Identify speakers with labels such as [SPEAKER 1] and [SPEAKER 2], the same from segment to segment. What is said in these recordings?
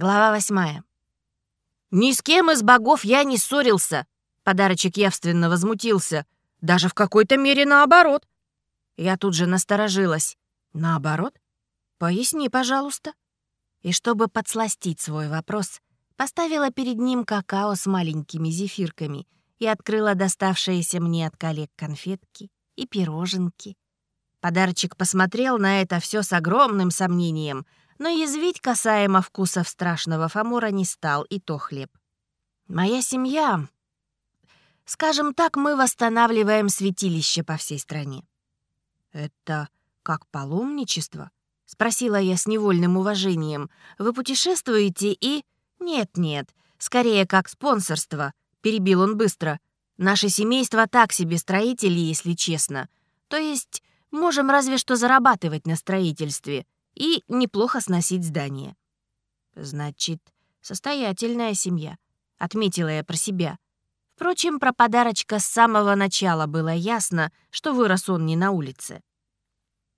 [SPEAKER 1] Глава восьмая. «Ни с кем из богов я не ссорился!» Подарочек явственно возмутился. «Даже в какой-то мере наоборот!» Я тут же насторожилась. «Наоборот? Поясни, пожалуйста». И чтобы подсластить свой вопрос, поставила перед ним какао с маленькими зефирками и открыла доставшиеся мне от коллег конфетки и пироженки. Подарочек посмотрел на это все с огромным сомнением, но язвить касаемо вкусов страшного фамура не стал, и то хлеб. «Моя семья...» «Скажем так, мы восстанавливаем святилище по всей стране». «Это как паломничество?» — спросила я с невольным уважением. «Вы путешествуете и...» «Нет-нет, скорее как спонсорство», — перебил он быстро. «Наше семейство так себе строители, если честно. То есть можем разве что зарабатывать на строительстве и неплохо сносить здание». «Значит, состоятельная семья», — отметила я про себя. Впрочем, про подарочка с самого начала было ясно, что вырос он не на улице.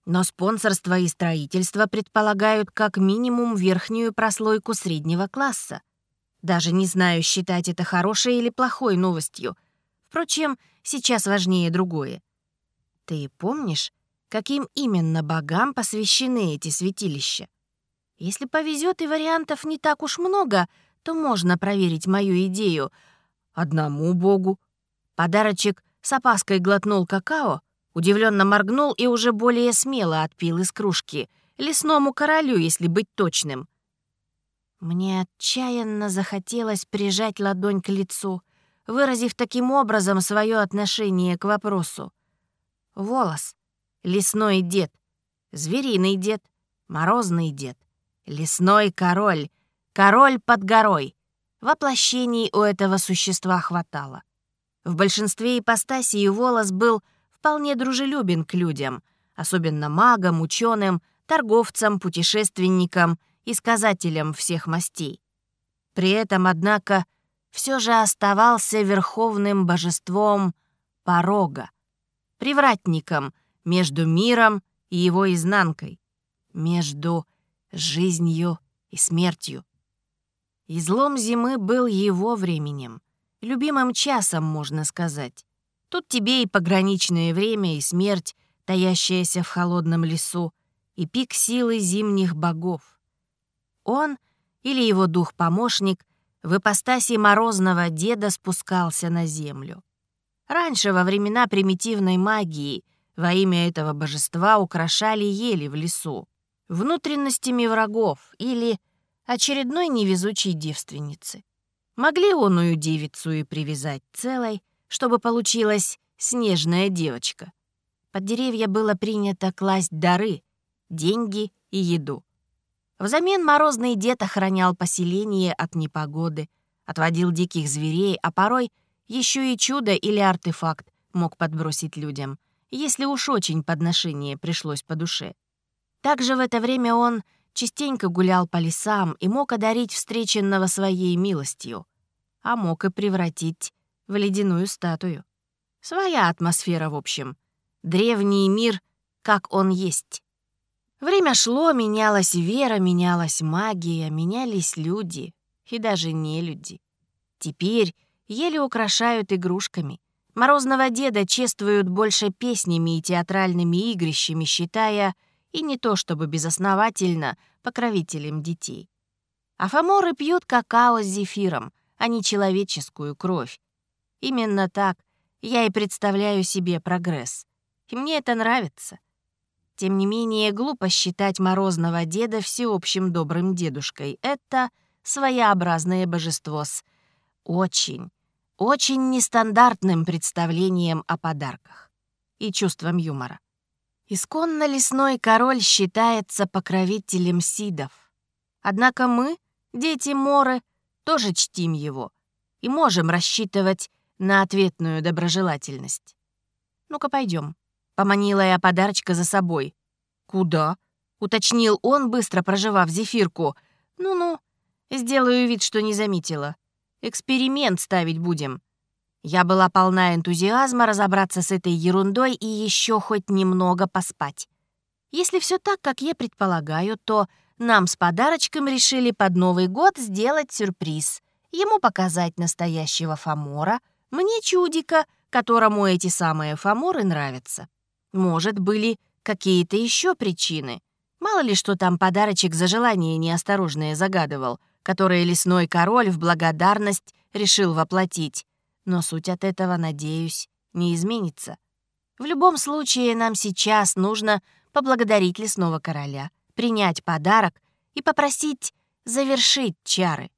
[SPEAKER 1] Но спонсорство и строительство предполагают как минимум верхнюю прослойку среднего класса. Даже не знаю, считать это хорошей или плохой новостью. Впрочем, сейчас важнее другое. Ты помнишь, каким именно богам посвящены эти святилища? Если повезет и вариантов не так уж много, то можно проверить мою идею. Одному богу. Подарочек с опаской глотнул какао, Удивленно моргнул и уже более смело отпил из кружки. Лесному королю, если быть точным. Мне отчаянно захотелось прижать ладонь к лицу, выразив таким образом свое отношение к вопросу. Волос, лесной дед, звериный дед, морозный дед, лесной король, король под горой. Воплощений у этого существа хватало. В большинстве ипостасей волос был вполне дружелюбен к людям, особенно магам, ученым, торговцам, путешественникам и сказателям всех мастей. При этом, однако, все же оставался верховным божеством порога, привратником между миром и его изнанкой, между жизнью и смертью. Излом зимы был его временем, любимым часом, можно сказать. Тут тебе и пограничное время, и смерть, таящаяся в холодном лесу, и пик силы зимних богов. Он или его дух-помощник в ипостаси морозного деда спускался на землю. Раньше, во времена примитивной магии, во имя этого божества украшали ели в лесу, внутренностями врагов или очередной невезучей девственницы. Могли оную девицу и привязать целой, чтобы получилась снежная девочка. Под деревья было принято класть дары, деньги и еду. Взамен морозный дед охранял поселение от непогоды, отводил диких зверей, а порой еще и чудо или артефакт мог подбросить людям, если уж очень подношение пришлось по душе. Также в это время он частенько гулял по лесам и мог одарить встреченного своей милостью, а мог и превратить в ледяную статую. Своя атмосфера, в общем. Древний мир, как он есть. Время шло, менялась вера, менялась магия, менялись люди и даже не люди. Теперь еле украшают игрушками. Морозного деда чествуют больше песнями и театральными игрищами, считая, и не то чтобы безосновательно, покровителем детей. А фаморы пьют какао с зефиром, а не человеческую кровь, Именно так я и представляю себе прогресс. И мне это нравится. Тем не менее, глупо считать морозного деда всеобщим добрым дедушкой. Это своеобразное божество с очень, очень нестандартным представлением о подарках и чувством юмора. Исконно лесной король считается покровителем сидов. Однако мы, дети Моры, тоже чтим его и можем рассчитывать на ответную доброжелательность. «Ну-ка, пойдем. Поманила я подарочка за собой. «Куда?» — уточнил он, быстро проживав зефирку. «Ну-ну, сделаю вид, что не заметила. Эксперимент ставить будем». Я была полна энтузиазма разобраться с этой ерундой и еще хоть немного поспать. Если все так, как я предполагаю, то нам с подарочком решили под Новый год сделать сюрприз. Ему показать настоящего фамора, мне чудика, которому эти самые фаморы нравятся. Может, были какие-то еще причины. Мало ли, что там подарочек за желание неосторожное загадывал, которое лесной король в благодарность решил воплотить. Но суть от этого, надеюсь, не изменится. В любом случае, нам сейчас нужно поблагодарить лесного короля, принять подарок и попросить завершить чары.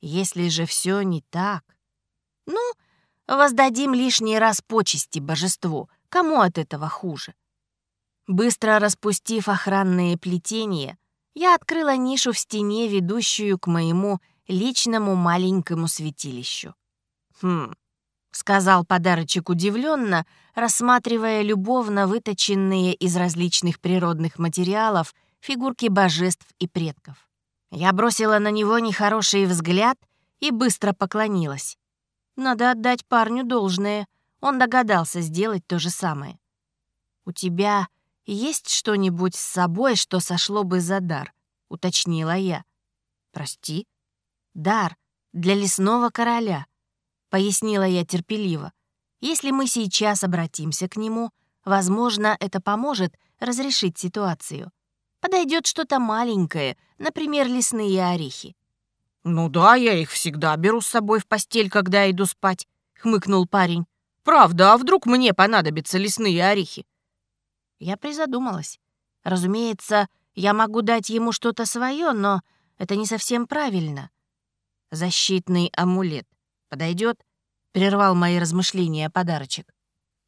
[SPEAKER 1] Если же все не так, ну, воздадим лишний раз почести божеству, кому от этого хуже? Быстро распустив охранные плетения, я открыла нишу в стене, ведущую к моему личному маленькому святилищу. «Хм», — сказал подарочек удивленно, рассматривая любовно выточенные из различных природных материалов фигурки божеств и предков. Я бросила на него нехороший взгляд и быстро поклонилась. Надо отдать парню должное, он догадался сделать то же самое. «У тебя есть что-нибудь с собой, что сошло бы за дар?» — уточнила я. «Прости?» «Дар для лесного короля», — пояснила я терпеливо. «Если мы сейчас обратимся к нему, возможно, это поможет разрешить ситуацию. Подойдет что-то маленькое, например, лесные орехи».
[SPEAKER 2] «Ну да, я их всегда беру с собой в постель, когда иду спать», — хмыкнул парень. «Правда, а вдруг мне понадобятся лесные орехи?»
[SPEAKER 1] Я призадумалась. Разумеется, я могу дать ему что-то свое, но это не совсем правильно. Защитный амулет подойдет? Прервал мои размышления подарочек.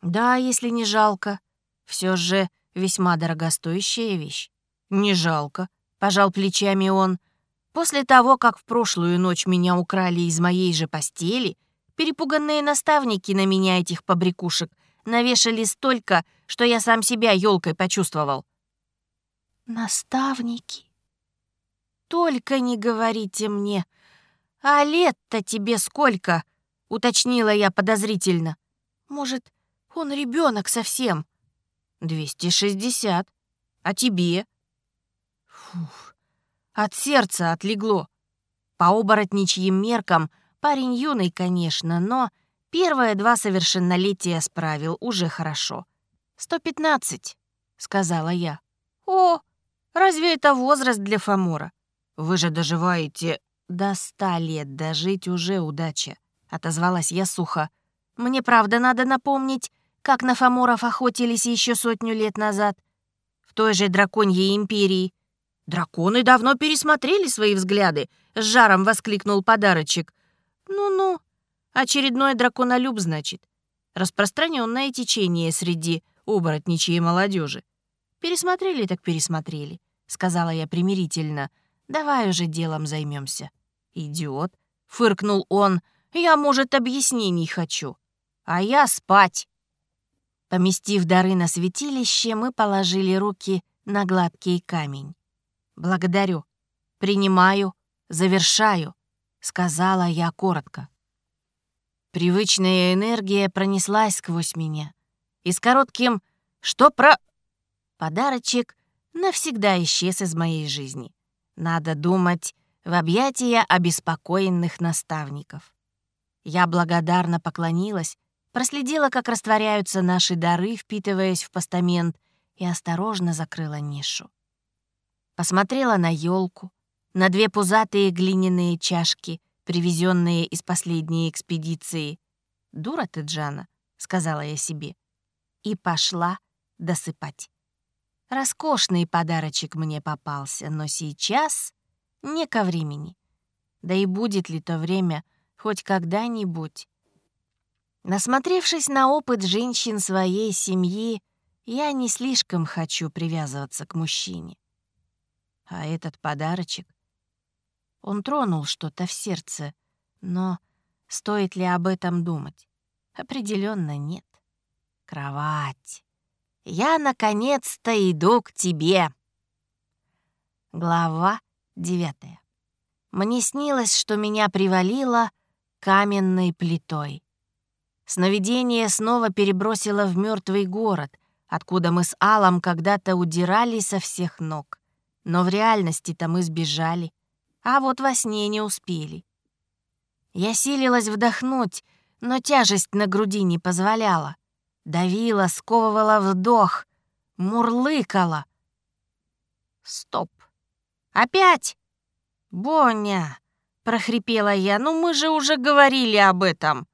[SPEAKER 1] Да, если не жалко. Все же весьма дорогостоящая вещь. Не жалко, пожал плечами он. После того, как в прошлую ночь меня украли из моей же постели, перепуганные наставники на меня этих побрякушек навешали столько, что я сам себя елкой почувствовал. Наставники? Только не говорите мне. А лет-то тебе сколько? Уточнила я подозрительно. Может, он ребенок совсем? Двести шестьдесят. А тебе? Фух, от сердца отлегло. По оборотничьим меркам парень юный, конечно, но Первые два совершеннолетия справил уже хорошо. «Сто пятнадцать», — сказала я. «О, разве это возраст для Фомора? Вы же доживаете до ста лет, дожить уже удача», — отозвалась я сухо. «Мне правда надо напомнить, как на Фоморов охотились еще сотню лет назад, в той же драконьей империи». «Драконы давно пересмотрели свои взгляды», — с жаром воскликнул подарочек. «Ну-ну, Очередной драконолюб, значит. Распространенное течение среди оборотничьей молодежи. Пересмотрели так пересмотрели, сказала я примирительно. Давай уже делом займемся. Идиот, фыркнул он. Я, может, объяснений хочу. А я спать. Поместив дары на святилище, мы положили руки на гладкий камень. «Благодарю. Принимаю. Завершаю», — сказала я коротко. Привычная энергия пронеслась сквозь меня. И с коротким «Что про...» Подарочек навсегда исчез из моей жизни. Надо думать в объятия обеспокоенных наставников. Я благодарно поклонилась, проследила, как растворяются наши дары, впитываясь в постамент, и осторожно закрыла нишу. Посмотрела на елку, на две пузатые глиняные чашки — привезенные из последней экспедиции. «Дура ты, Джана», — сказала я себе. И пошла досыпать. Роскошный подарочек мне попался, но сейчас не ко времени. Да и будет ли то время хоть когда-нибудь. Насмотревшись на опыт женщин своей семьи, я не слишком хочу привязываться к мужчине. А этот подарочек он тронул что-то в сердце, но стоит ли об этом думать? Определенно нет. Кровать. Я наконец-то иду к тебе. Глава девятая. Мне снилось, что меня привалило каменной плитой. Сновидение снова перебросило в мертвый город, откуда мы с Алом когда-то удирали со всех ног. Но в реальности-то мы сбежали, а вот во сне не успели. Я силилась вдохнуть, но тяжесть на груди не позволяла. Давила, сковывала вдох, мурлыкала. Стоп. Опять? Боня, прохрипела я, ну мы же уже говорили об этом.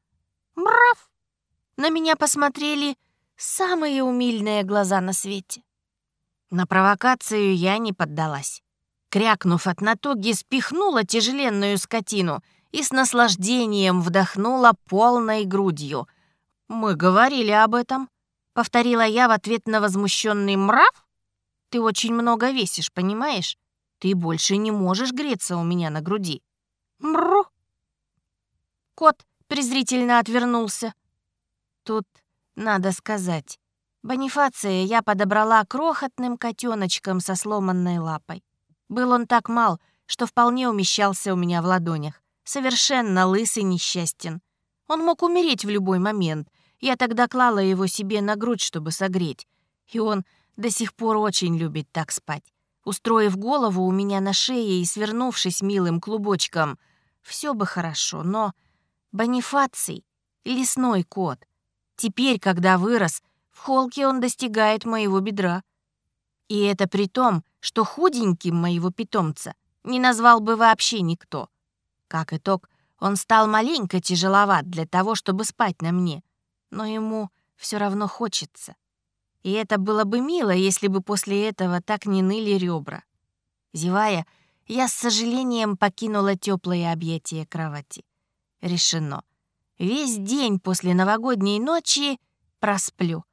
[SPEAKER 1] Мрав. На меня посмотрели самые умильные глаза на свете. На провокацию я не поддалась. Крякнув от натуги, спихнула тяжеленную скотину и с наслаждением вдохнула полной грудью. «Мы говорили об этом», — повторила я в ответ на возмущенный мрав. «Ты очень много весишь, понимаешь? Ты больше не можешь греться у меня на груди». «Мру!» Кот презрительно отвернулся. Тут надо сказать, Бонифация я подобрала крохотным котеночком со сломанной лапой. Был он так мал, что вполне умещался у меня в ладонях. Совершенно лысый несчастен. Он мог умереть в любой момент. Я тогда клала его себе на грудь, чтобы согреть. И он до сих пор очень любит так спать. Устроив голову у меня на шее и свернувшись милым клубочком. Все бы хорошо, но... Бонифаций — лесной кот. Теперь, когда вырос, в холке он достигает моего бедра. И это при том, что худеньким моего питомца не назвал бы вообще никто. Как итог, он стал маленько тяжеловат для того, чтобы спать на мне, но ему все равно хочется. И это было бы мило, если бы после этого так не ныли ребра. Зевая, я с сожалением покинула теплые объятия кровати. Решено. Весь день после новогодней ночи просплю.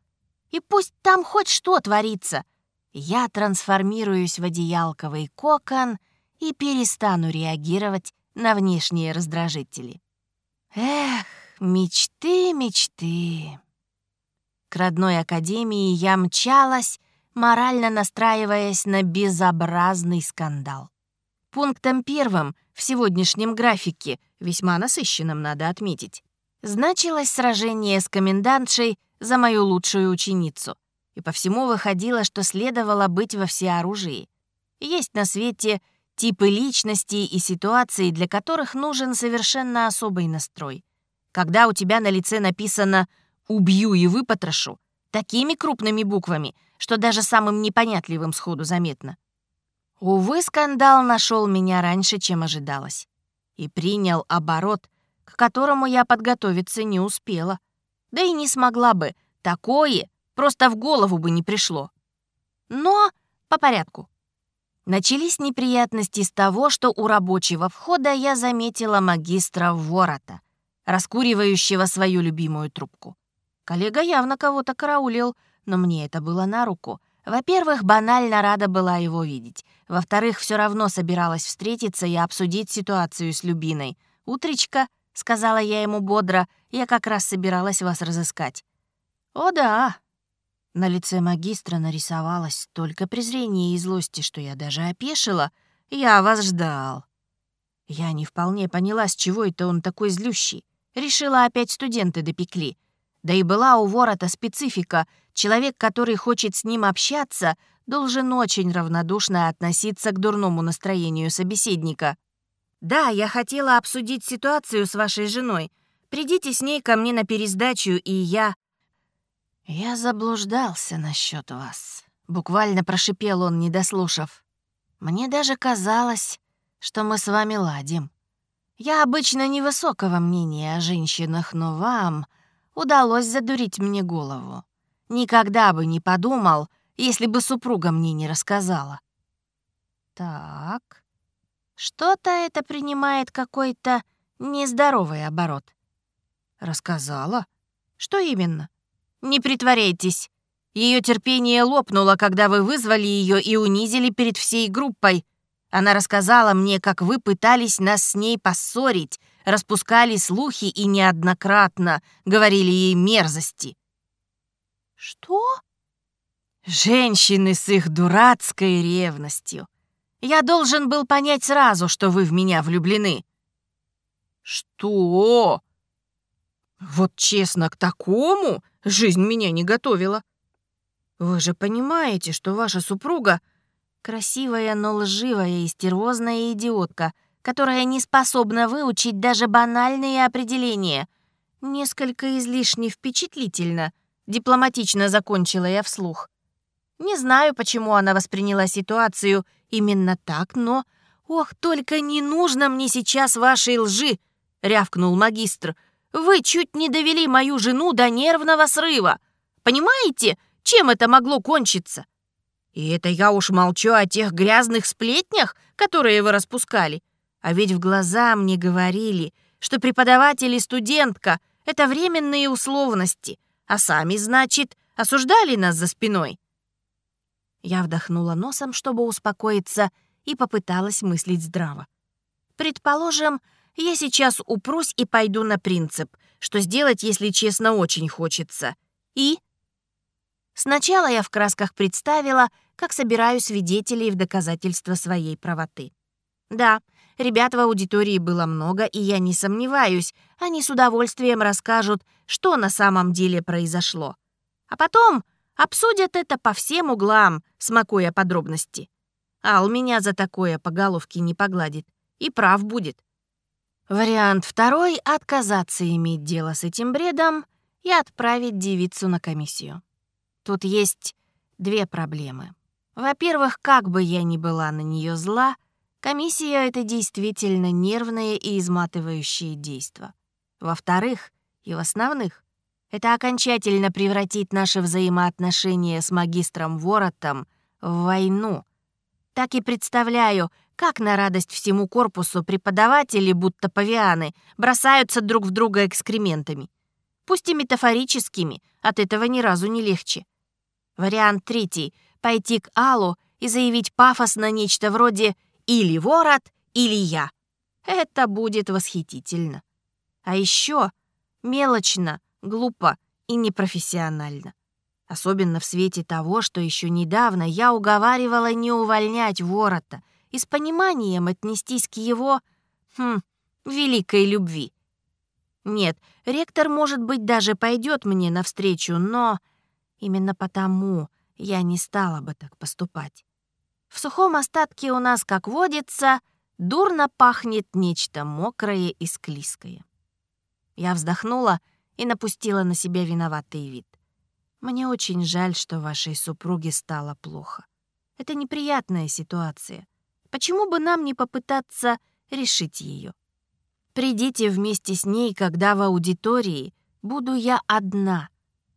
[SPEAKER 1] И пусть там хоть что творится, я трансформируюсь в одеялковый кокон и перестану реагировать на внешние раздражители. Эх, мечты, мечты. К родной академии я мчалась, морально настраиваясь на безобразный скандал. Пунктом первым в сегодняшнем графике, весьма насыщенном, надо отметить, значилось сражение с комендантшей за мою лучшую ученицу. И по всему выходило, что следовало быть во всеоружии. Есть на свете типы личностей и ситуаций, для которых нужен совершенно особый настрой. Когда у тебя на лице написано «убью и выпотрошу», такими крупными буквами, что даже самым непонятливым сходу заметно. Увы, скандал нашел меня раньше, чем ожидалось. И принял оборот, к которому я подготовиться не успела. Да и не смогла бы. Такое просто в голову бы не пришло. Но по порядку. Начались неприятности с того, что у рабочего входа я заметила магистра Ворота, раскуривающего свою любимую трубку. Коллега явно кого-то караулил, но мне это было на руку. Во-первых, банально рада была его видеть. Во-вторых, все равно собиралась встретиться и обсудить ситуацию с Любиной. «Утречка», — сказала я ему бодро, — «я как раз собиралась вас разыскать». «О да!» На лице магистра нарисовалось столько презрения и злости, что я даже опешила. «Я вас ждал». Я не вполне поняла, с чего это он такой злющий. Решила, опять студенты допекли. Да и была у ворота специфика. Человек, который хочет с ним общаться, должен очень равнодушно относиться к дурному настроению собеседника. «Да, я хотела обсудить ситуацию с вашей женой. Придите с ней ко мне на пересдачу, и я...» «Я заблуждался насчет вас», — буквально прошипел он, не дослушав. «Мне даже казалось, что мы с вами ладим. Я обычно невысокого мнения о женщинах, но вам удалось задурить мне голову. Никогда бы не подумал, если бы супруга мне не рассказала». «Так, что-то это принимает какой-то нездоровый оборот». «Рассказала? Что именно?» Не притворяйтесь. Ее терпение лопнуло, когда вы вызвали ее и унизили перед всей группой. Она рассказала мне, как вы пытались нас с ней поссорить, распускали слухи и неоднократно говорили ей мерзости. Что? Женщины с их дурацкой ревностью. Я должен был понять сразу, что вы в меня влюблены. Что? Вот честно, к такому Жизнь меня не готовила. Вы же понимаете, что ваша супруга Красивая, но лживая и стервозная идиотка, которая не способна выучить даже банальные определения. Несколько излишне впечатлительно. Дипломатично закончила я вслух. Не знаю, почему она восприняла ситуацию именно так, но... «Ох, только не нужно мне сейчас вашей лжи!» — рявкнул магистр. «Вы чуть не довели мою жену до нервного срыва. Понимаете, чем это могло кончиться?» И это я уж молчу о тех грязных сплетнях, которые вы распускали. А ведь в глаза мне говорили, что преподаватель и студентка — это временные условности, а сами, значит, осуждали нас за спиной. Я вдохнула носом, чтобы успокоиться, и попыталась мыслить здраво. Предположим, я сейчас упрусь и пойду на принцип, что сделать, если честно, очень хочется. И Сначала я в красках представила, как собираю свидетелей в доказательство своей правоты. Да, ребят в аудитории было много, и я не сомневаюсь, они с удовольствием расскажут, что на самом деле произошло. А потом обсудят это по всем углам, смакуя подробности. Ал меня за такое по головке не погладит. И прав будет. Вариант второй — отказаться иметь дело с этим бредом и отправить девицу на комиссию. Тут есть две проблемы. Во-первых, как бы я ни была на нее зла, комиссия — это действительно нервное и изматывающее действо. Во-вторых, и в основных, это окончательно превратит наши взаимоотношения с магистром Воротом в войну. Так и представляю, как на радость всему корпусу преподаватели, будто павианы, бросаются друг в друга экскрементами. Пусть и метафорическими, от этого ни разу не легче. Вариант третий — пойти к Аллу и заявить пафосно нечто вроде «или ворот, или я». Это будет восхитительно. А еще мелочно, глупо и непрофессионально. Особенно в свете того, что еще недавно я уговаривала не увольнять ворота и с пониманием отнестись к его, хм, великой любви. Нет, ректор, может быть, даже пойдет мне навстречу, но Именно потому я не стала бы так поступать. В сухом остатке у нас, как водится, дурно пахнет нечто мокрое и склизкое. Я вздохнула и напустила на себя виноватый вид. Мне очень жаль, что вашей супруге стало плохо. Это неприятная ситуация. Почему бы нам не попытаться решить ее? Придите вместе с ней, когда в аудитории буду я одна,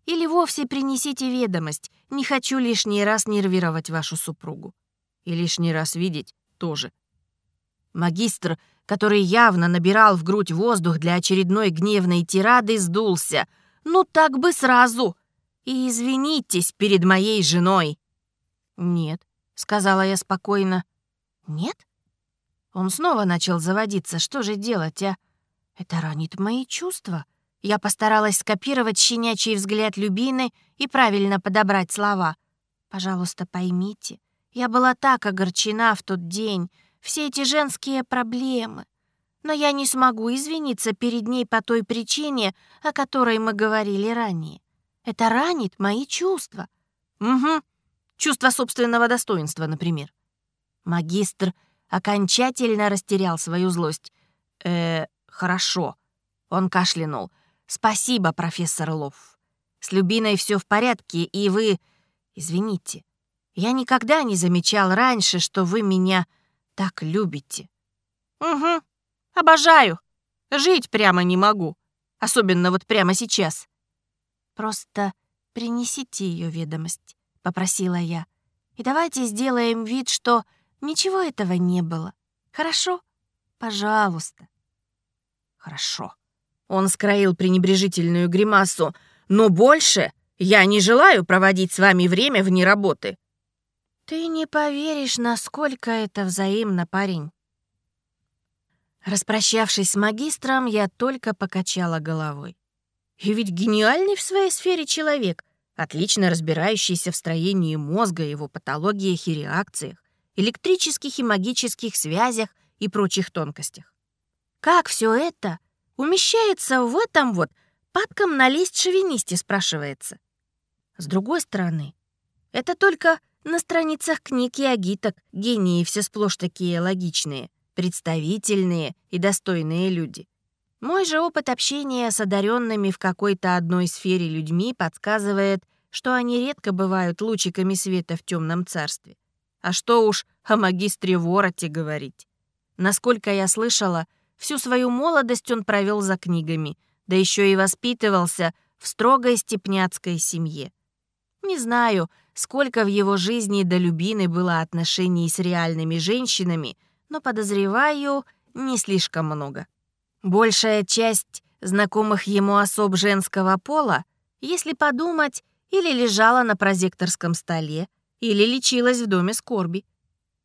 [SPEAKER 1] или вовсе принесите ведомость. Не хочу лишний раз нервировать вашу супругу. И лишний раз видеть тоже. Магистр, который явно набирал в грудь воздух для очередной гневной тирады, сдулся. «Ну так бы сразу! И извинитесь перед моей женой!» «Нет», — сказала я спокойно. «Нет?» Он снова начал заводиться. «Что же делать, а? Это ранит мои чувства». Я постаралась скопировать щенячий взгляд Любины и правильно подобрать слова. «Пожалуйста, поймите, я была так огорчена в тот день, все эти женские проблемы. Но я не смогу извиниться перед ней по той причине, о которой мы говорили ранее. Это ранит мои чувства. Угу. Чувство собственного достоинства, например. Магистр окончательно растерял свою злость. Э, хорошо. Он кашлянул. «Спасибо, профессор Лов. С Любиной все в порядке, и вы... Извините, я никогда не замечал раньше, что вы меня так любите». «Угу, обожаю. Жить прямо не могу. Особенно вот прямо сейчас». «Просто принесите ее ведомость», — попросила я. «И давайте сделаем вид, что ничего этого не было. Хорошо? Пожалуйста». «Хорошо». Он скроил пренебрежительную гримасу. «Но больше я не желаю проводить с вами время вне работы». «Ты не поверишь, насколько это взаимно, парень». Распрощавшись с магистром, я только покачала головой. И ведь гениальный в своей сфере человек, отлично разбирающийся в строении мозга, его патологиях и реакциях, электрических и магических связях и прочих тонкостях. Как все это умещается в этом вот падком налезть шовинисте, спрашивается. С другой стороны, это только На страницах книг и агиток гении все сплошь такие логичные, представительные и достойные люди. Мой же опыт общения с одаренными в какой-то одной сфере людьми подсказывает, что они редко бывают лучиками света в темном царстве. А что уж о магистре Вороте говорить. Насколько я слышала, всю свою молодость он провел за книгами, да еще и воспитывался в строгой степняцкой семье. Не знаю, сколько в его жизни до Любины было отношений с реальными женщинами, но подозреваю, не слишком много. Большая часть знакомых ему особ женского пола, если подумать, или лежала на прозекторском столе, или лечилась в доме скорби.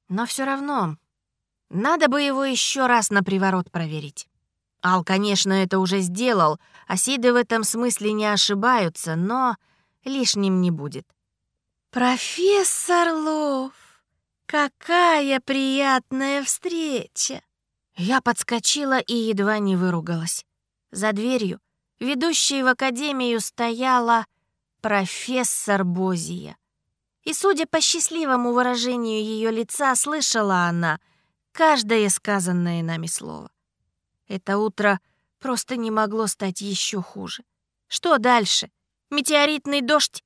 [SPEAKER 1] Но все равно, надо бы его еще раз на приворот проверить. Ал, конечно, это уже сделал, а Сиды в этом смысле не ошибаются, но лишним не будет. «Профессор Лов, какая приятная встреча!» Я подскочила и едва не выругалась. За дверью, ведущей в академию, стояла профессор Бозия. И, судя по счастливому выражению ее лица, слышала она каждое сказанное нами слово. Это утро просто не могло стать еще хуже. Что дальше? Метеоритный дождь?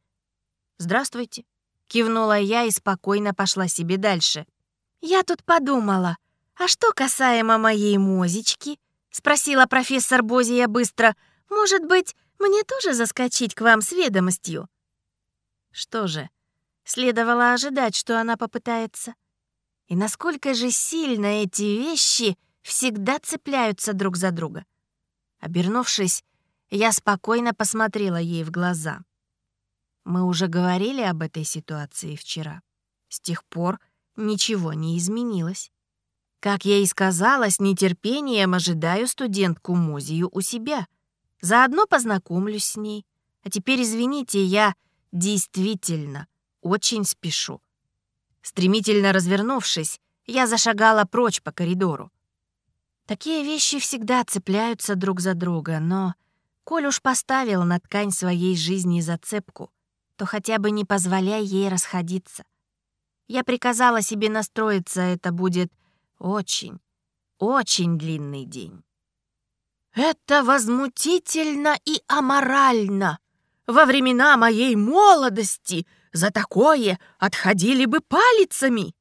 [SPEAKER 1] Здравствуйте. Кивнула я и спокойно пошла себе дальше. Я тут подумала, а что касаемо моей мозечки? Спросила профессор Бозия быстро. Может быть, мне тоже заскочить к вам с ведомостью? Что же, следовало ожидать, что она попытается. И насколько же сильно эти вещи всегда цепляются друг за друга. Обернувшись, я спокойно посмотрела ей в глаза. Мы уже говорили об этой ситуации вчера. С тех пор ничего не изменилось. Как я и сказала, с нетерпением ожидаю студентку Музию у себя. Заодно познакомлюсь с ней. А теперь, извините, я действительно очень спешу. Стремительно развернувшись, я зашагала прочь по коридору. Такие вещи всегда цепляются друг за друга, но коль уж поставил на ткань своей жизни зацепку, то хотя бы не позволяй ей расходиться. Я приказала себе настроиться, это будет очень, очень длинный день. Это возмутительно и аморально. Во времена моей молодости за такое отходили бы палицами.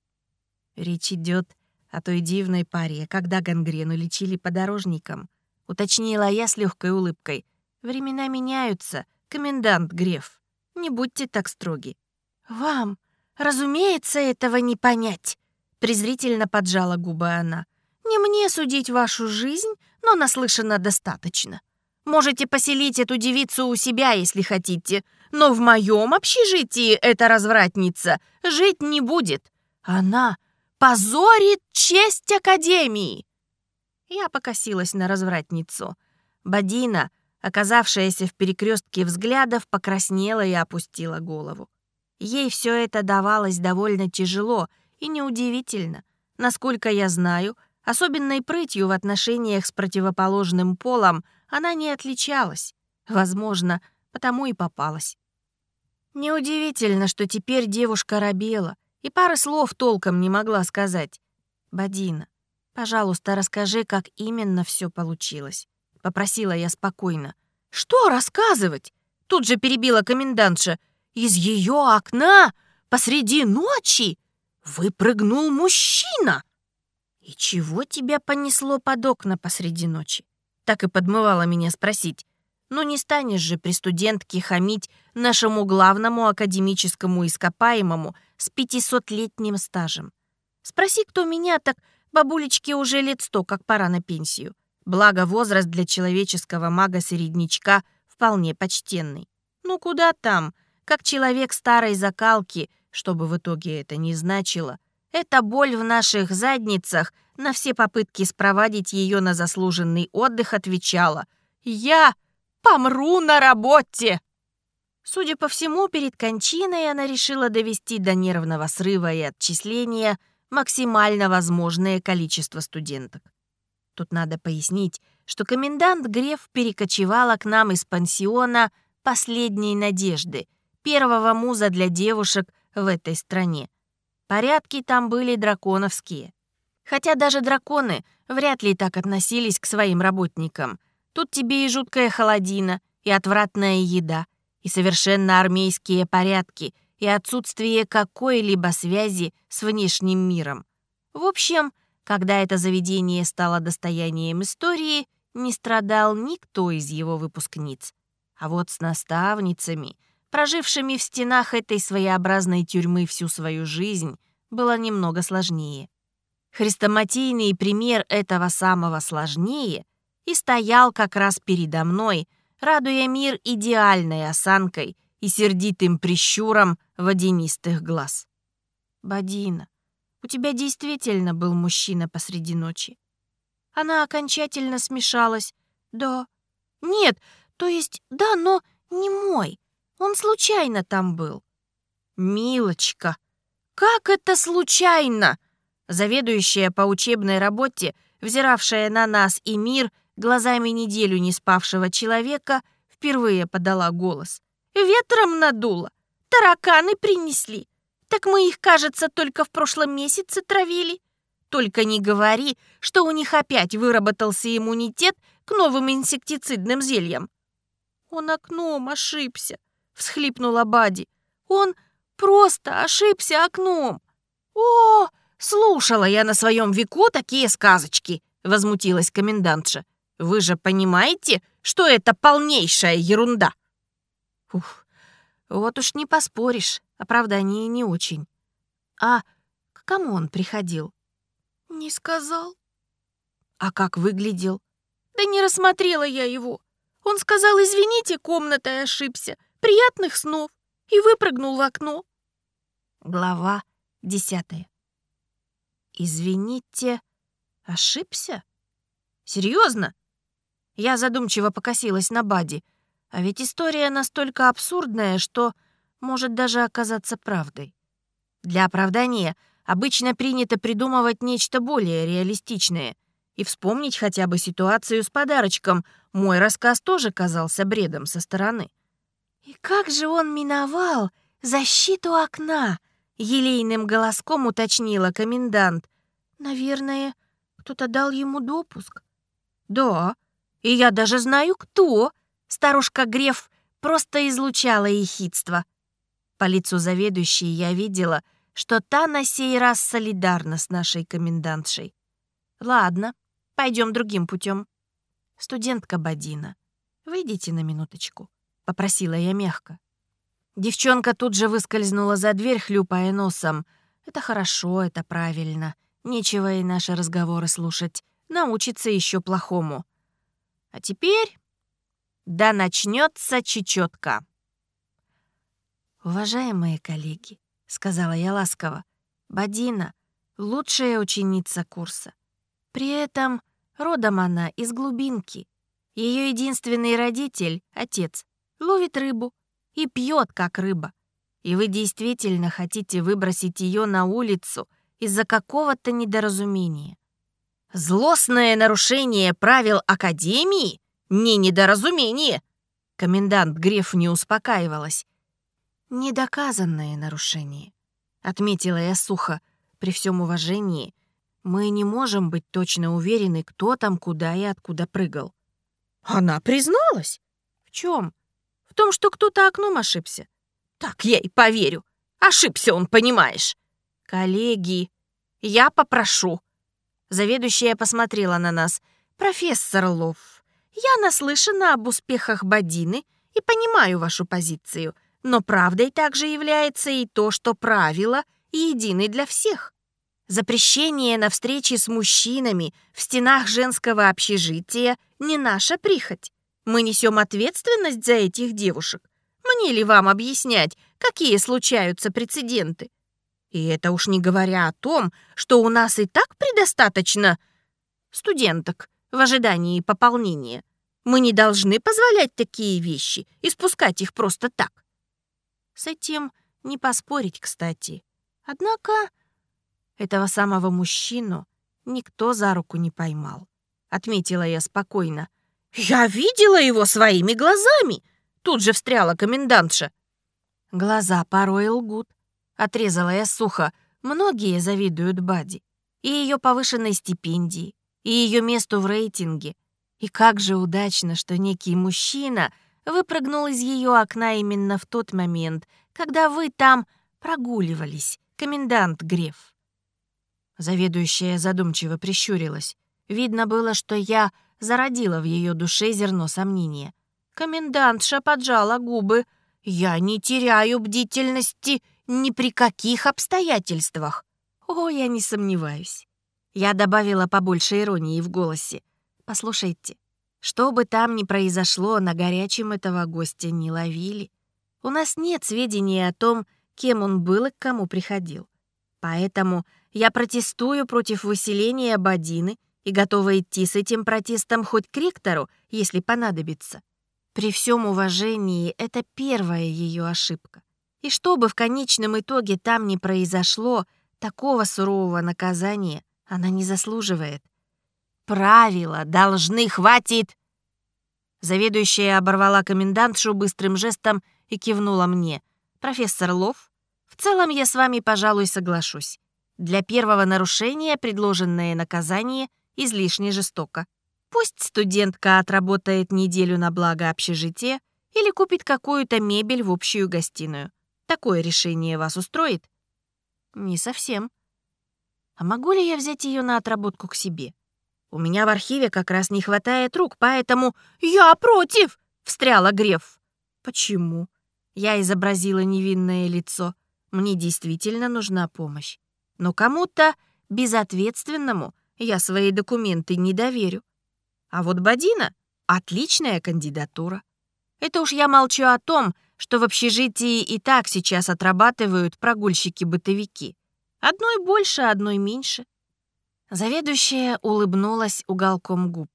[SPEAKER 1] Речь идет о той дивной паре, когда гангрену лечили подорожникам. Уточнила я с легкой улыбкой. Времена меняются, комендант Греф. Не будьте так строги. Вам, разумеется, этого не понять. Презрительно поджала губы она. Не мне судить вашу жизнь, но наслышано достаточно. Можете поселить эту девицу у себя, если хотите, но в моем общежитии эта развратница жить не будет. Она позорит честь Академии!» Я покосилась на развратницу. Бадина, оказавшаяся в перекрестке взглядов, покраснела и опустила голову. Ей все это давалось довольно тяжело и неудивительно. Насколько я знаю, особенной прытью в отношениях с противоположным полом она не отличалась. Возможно, потому и попалась. Неудивительно, что теперь девушка робела, и пары слов толком не могла сказать. «Бадина, пожалуйста, расскажи, как именно все получилось», — попросила я спокойно. «Что рассказывать?» — тут же перебила комендантша. «Из ее окна посреди ночи выпрыгнул мужчина!» «И чего тебя понесло под окна посреди ночи?» Так и подмывала меня спросить. «Ну не станешь же при студентке хамить нашему главному академическому ископаемому с пятисотлетним стажем. Спроси, кто меня, так бабулечке уже лет сто, как пора на пенсию. Благо, возраст для человеческого мага-середнячка вполне почтенный. Ну куда там? Как человек старой закалки, чтобы в итоге это не значило. Эта боль в наших задницах на все попытки спровадить ее на заслуженный отдых отвечала «Я помру на работе!» Судя по всему, перед кончиной она решила довести до нервного срыва и отчисления максимально возможное количество студенток. Тут надо пояснить, что комендант Греф перекочевала к нам из пансиона «Последней надежды», первого муза для девушек в этой стране. Порядки там были драконовские. Хотя даже драконы вряд ли так относились к своим работникам. Тут тебе и жуткая холодина, и отвратная еда, и совершенно армейские порядки, и отсутствие какой-либо связи с внешним миром. В общем, когда это заведение стало достоянием истории, не страдал никто из его выпускниц. А вот с наставницами, прожившими в стенах этой своеобразной тюрьмы всю свою жизнь, было немного сложнее. Хрестоматийный пример этого самого сложнее и стоял как раз передо мной, радуя мир идеальной осанкой и сердитым прищуром водянистых глаз. «Бадина, у тебя действительно был мужчина посреди ночи?» Она окончательно смешалась. «Да. Нет, то есть да, но не мой. Он случайно там был». «Милочка, как это случайно?» Заведующая по учебной работе, взиравшая на нас и мир глазами неделю не спавшего человека, впервые подала голос. «Ветром надуло. Тараканы принесли. Так мы их, кажется, только в прошлом месяце травили. Только не говори, что у них опять выработался иммунитет к новым инсектицидным зельям». «Он окном ошибся», — всхлипнула Бади. «Он просто ошибся окном». «О, слушала я на своем веку такие сказочки», — возмутилась комендантша. «Вы же понимаете, что это полнейшая ерунда?» Ух, вот уж не поспоришь, оправдание не очень. А к кому он приходил? Не сказал. А как выглядел? Да не рассмотрела я его. Он сказал, извините, комнатой ошибся. Приятных снов. И выпрыгнул в окно. Глава десятая. Извините, ошибся? Серьезно? Я задумчиво покосилась на Бади. А ведь история настолько абсурдная, что может даже оказаться правдой. Для оправдания обычно принято придумывать нечто более реалистичное. И вспомнить хотя бы ситуацию с подарочком. Мой рассказ тоже казался бредом со стороны. «И как же он миновал защиту окна?» — елейным голоском уточнила комендант. «Наверное, кто-то дал ему допуск». «Да, и я даже знаю, кто!» Старушка Греф просто излучала ехидство. По лицу заведующей я видела, что та на сей раз солидарна с нашей комендантшей. Ладно, пойдем другим путем. Студентка Бадина, выйдите на минуточку, попросила я мягко. Девчонка тут же выскользнула за дверь, хлюпая носом. Это хорошо, это правильно. Нечего и наши разговоры слушать. Научиться еще плохому. А теперь да начнется чечетка. «Уважаемые коллеги», — сказала я ласково, — «Бадина — лучшая ученица курса. При этом родом она из глубинки. Ее единственный родитель, отец, ловит рыбу и пьет, как рыба. И вы действительно хотите выбросить ее на улицу из-за какого-то недоразумения. Злостное нарушение правил Академии? Не недоразумение. Комендант Греф не успокаивалась. «Недоказанное нарушение», — отметила я сухо. «При всем уважении, мы не можем быть точно уверены, кто там куда и откуда прыгал». «Она призналась?» «В чем? В том, что кто-то окном ошибся». «Так я и поверю. Ошибся он, понимаешь». «Коллеги, я попрошу». Заведующая посмотрела на нас. «Профессор Лов, я наслышана об успехах Бадины и понимаю вашу позицию. Но правдой также является и то, что правила едины для всех. Запрещение на встречи с мужчинами в стенах женского общежития не наша прихоть. Мы несем ответственность за этих девушек. Мне ли вам объяснять, какие случаются прецеденты? И это уж не говоря о том, что у нас и так предостаточно студенток в ожидании пополнения. Мы не должны позволять такие вещи и спускать их просто так. С этим не поспорить, кстати. Однако этого самого мужчину никто за руку не поймал. Отметила я спокойно. «Я видела его своими глазами!» Тут же встряла комендантша. Глаза порой лгут. — отрезала я сухо. «Многие завидуют Бади. И ее повышенной стипендии, и ее месту в рейтинге. И как же удачно, что некий мужчина выпрыгнул из ее окна именно в тот момент, когда вы там прогуливались, комендант Греф». Заведующая задумчиво прищурилась. Видно было, что я зародила в ее душе зерно сомнения. Комендантша поджала губы. «Я не теряю бдительности ни при каких обстоятельствах». «О, я не сомневаюсь». Я добавила побольше иронии в голосе. «Послушайте, что бы там ни произошло, на горячем этого гостя не ловили. У нас нет сведений о том, кем он был и к кому приходил. Поэтому я протестую против выселения Бадины и готова идти с этим протестом хоть к ректору, если понадобится. При всем уважении, это первая ее ошибка. И что бы в конечном итоге там ни произошло, такого сурового наказания она не заслуживает. «Правила должны хватит!» Заведующая оборвала комендантшу быстрым жестом и кивнула мне. «Профессор Лов, в целом я с вами, пожалуй, соглашусь. Для первого нарушения предложенное наказание — излишне жестоко. Пусть студентка отработает неделю на благо общежития или купит какую-то мебель в общую гостиную. Такое решение вас устроит? Не совсем. А могу ли я взять ее на отработку к себе? У меня в архиве как раз не хватает рук, поэтому я против, встряла Греф. Почему? Я изобразила невинное лицо. Мне действительно нужна помощь. Но кому-то безответственному я свои документы не доверю. А вот Бадина — отличная кандидатура. Это уж я молчу о том, что в общежитии и так сейчас отрабатывают прогульщики-бытовики. Одной больше, одной меньше. Заведующая улыбнулась уголком губ.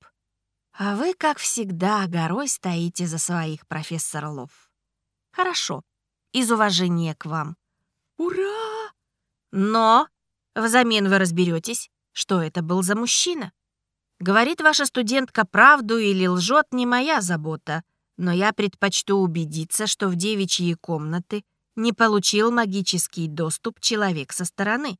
[SPEAKER 1] А вы, как всегда, горой стоите за своих, профессор Лов. Хорошо, из уважения к вам. Ура! Но взамен вы разберетесь, что это был за мужчина. Говорит ваша студентка правду или лжет, не моя забота, но я предпочту убедиться, что в девичьи комнаты не получил магический доступ человек со стороны.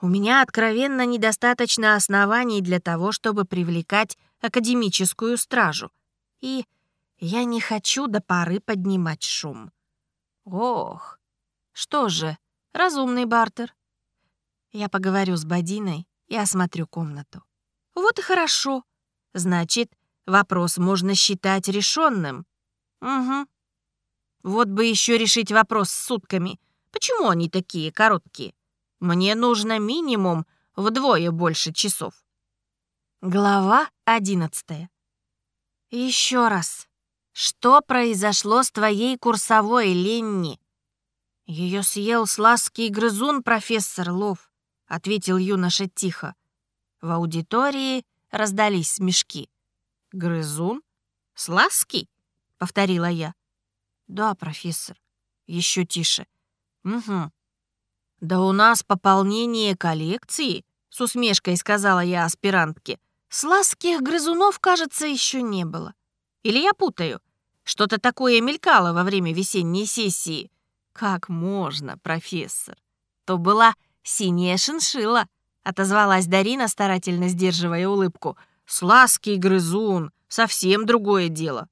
[SPEAKER 1] У меня откровенно недостаточно оснований для того, чтобы привлекать академическую стражу. И я не хочу до поры поднимать шум. Ох, что же, разумный бартер. Я поговорю с Бадиной и осмотрю комнату. Вот и хорошо. Значит, вопрос можно считать решенным. Угу. Вот бы еще решить вопрос с сутками. Почему они такие короткие? Мне нужно минимум вдвое больше часов. Глава одиннадцатая. Еще раз. Что произошло с твоей курсовой, Ленни? Ее съел слаский грызун, профессор Лов. — ответил юноша тихо. В аудитории раздались смешки. «Грызун? Слаский?» — повторила я. «Да, профессор. Еще тише. Угу. Да у нас пополнение коллекции», — с усмешкой сказала я аспирантке. «Сласких грызунов, кажется, еще не было. Или я путаю? Что-то такое мелькало во время весенней сессии. Как можно, профессор? То была «Синяя шиншилла», — отозвалась Дарина, старательно сдерживая улыбку. «Слаский грызун, совсем другое дело».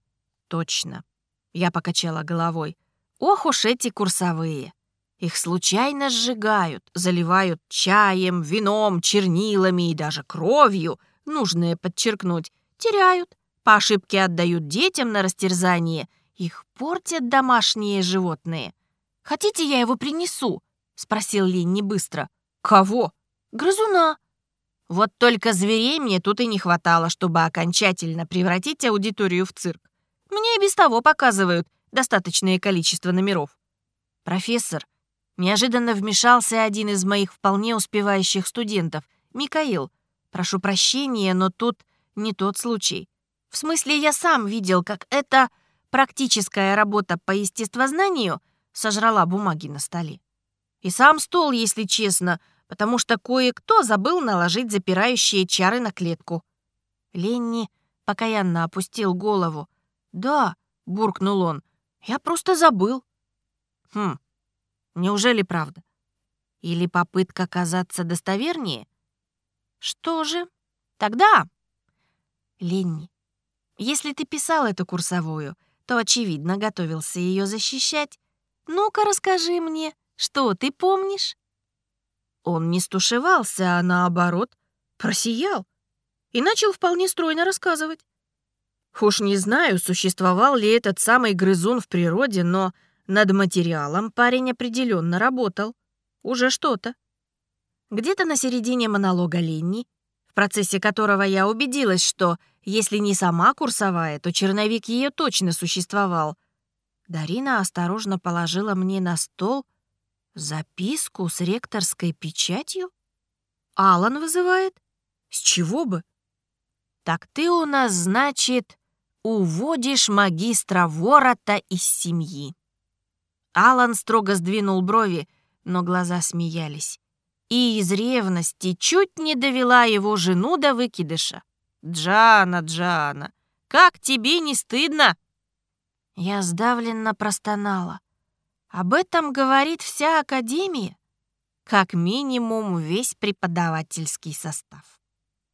[SPEAKER 1] «Точно», — я покачала головой. «Ох уж эти курсовые! Их случайно сжигают, заливают чаем, вином, чернилами и даже кровью, нужное подчеркнуть, теряют, по ошибке отдают детям на растерзание, их портят домашние животные. Хотите, я его принесу?» — спросил Линни быстро. «Кого?» «Грызуна». Вот только зверей мне тут и не хватало, чтобы окончательно превратить аудиторию в цирк. Мне и без того показывают достаточное количество номеров. «Профессор», неожиданно вмешался один из моих вполне успевающих студентов, Микаил. «Прошу прощения, но тут не тот случай. В смысле, я сам видел, как эта практическая работа по естествознанию сожрала бумаги на столе. И сам стол, если честно, потому что кое-кто забыл наложить запирающие чары на клетку. Ленни покаянно опустил голову. «Да», — буркнул он, — «я просто забыл». «Хм, неужели правда? Или попытка казаться достовернее? Что же? Тогда... Ленни, если ты писал эту курсовую, то, очевидно, готовился ее защищать. Ну-ка, расскажи мне, что ты помнишь?» Он не стушевался, а наоборот, просиял и начал вполне стройно рассказывать. Уж не знаю, существовал ли этот самый грызун в природе, но над материалом парень определенно работал. Уже что-то. Где-то на середине монолога Ленни, в процессе которого я убедилась, что если не сама курсовая, то черновик ее точно существовал, Дарина осторожно положила мне на стол записку с ректорской печатью. Алан вызывает? С чего бы? Так ты у нас, значит, уводишь магистра ворота из семьи. Алан строго сдвинул брови, но глаза смеялись. И из ревности чуть не довела его жену до выкидыша. «Джана, Джана, как тебе не стыдно?» Я сдавленно простонала. Об этом говорит вся Академия, как минимум весь преподавательский состав.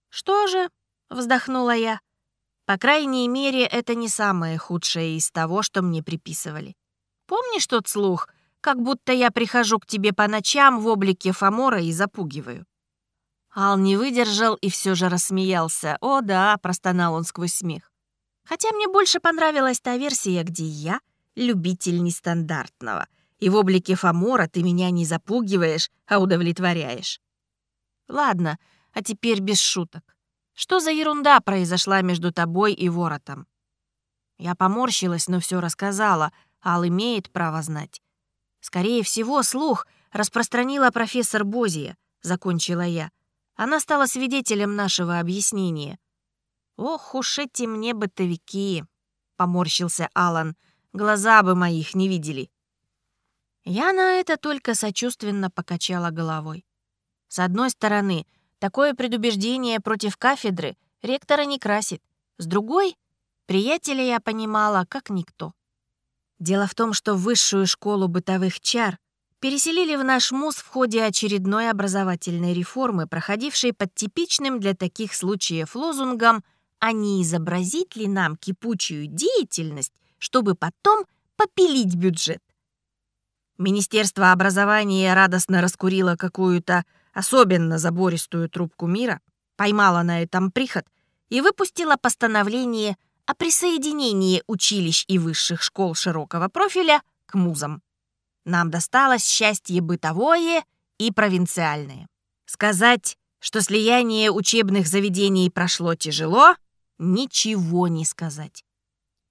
[SPEAKER 1] «Что же?» — вздохнула я. «По крайней мере, это не самое худшее из того, что мне приписывали. Помнишь тот слух, как будто я прихожу к тебе по ночам в облике Фомора и запугиваю?» Ал не выдержал и все же рассмеялся. «О да», — простонал он сквозь смех. Хотя мне больше понравилась та версия, где я любитель нестандартного, и в облике Фомора ты меня не запугиваешь, а удовлетворяешь. Ладно, а теперь без шуток. Что за ерунда произошла между тобой и воротом? Я поморщилась, но все рассказала. Ал имеет право знать. Скорее всего, слух распространила профессор Бозия, закончила я. Она стала свидетелем нашего объяснения. «Ох уж эти мне бытовики!» — поморщился Алан. «Глаза бы моих не видели». Я на это только сочувственно покачала головой. С одной стороны, такое предубеждение против кафедры ректора не красит. С другой, приятеля я понимала, как никто. Дело в том, что высшую школу бытовых чар переселили в наш МУЗ в ходе очередной образовательной реформы, проходившей под типичным для таких случаев лозунгом — а не изобразить ли нам кипучую деятельность, чтобы потом попилить бюджет. Министерство образования радостно раскурило какую-то особенно забористую трубку мира, поймало на этом приход и выпустило постановление о присоединении училищ и высших школ широкого профиля к музам. Нам досталось счастье бытовое и провинциальное. Сказать, что слияние учебных заведений прошло тяжело, ничего не сказать.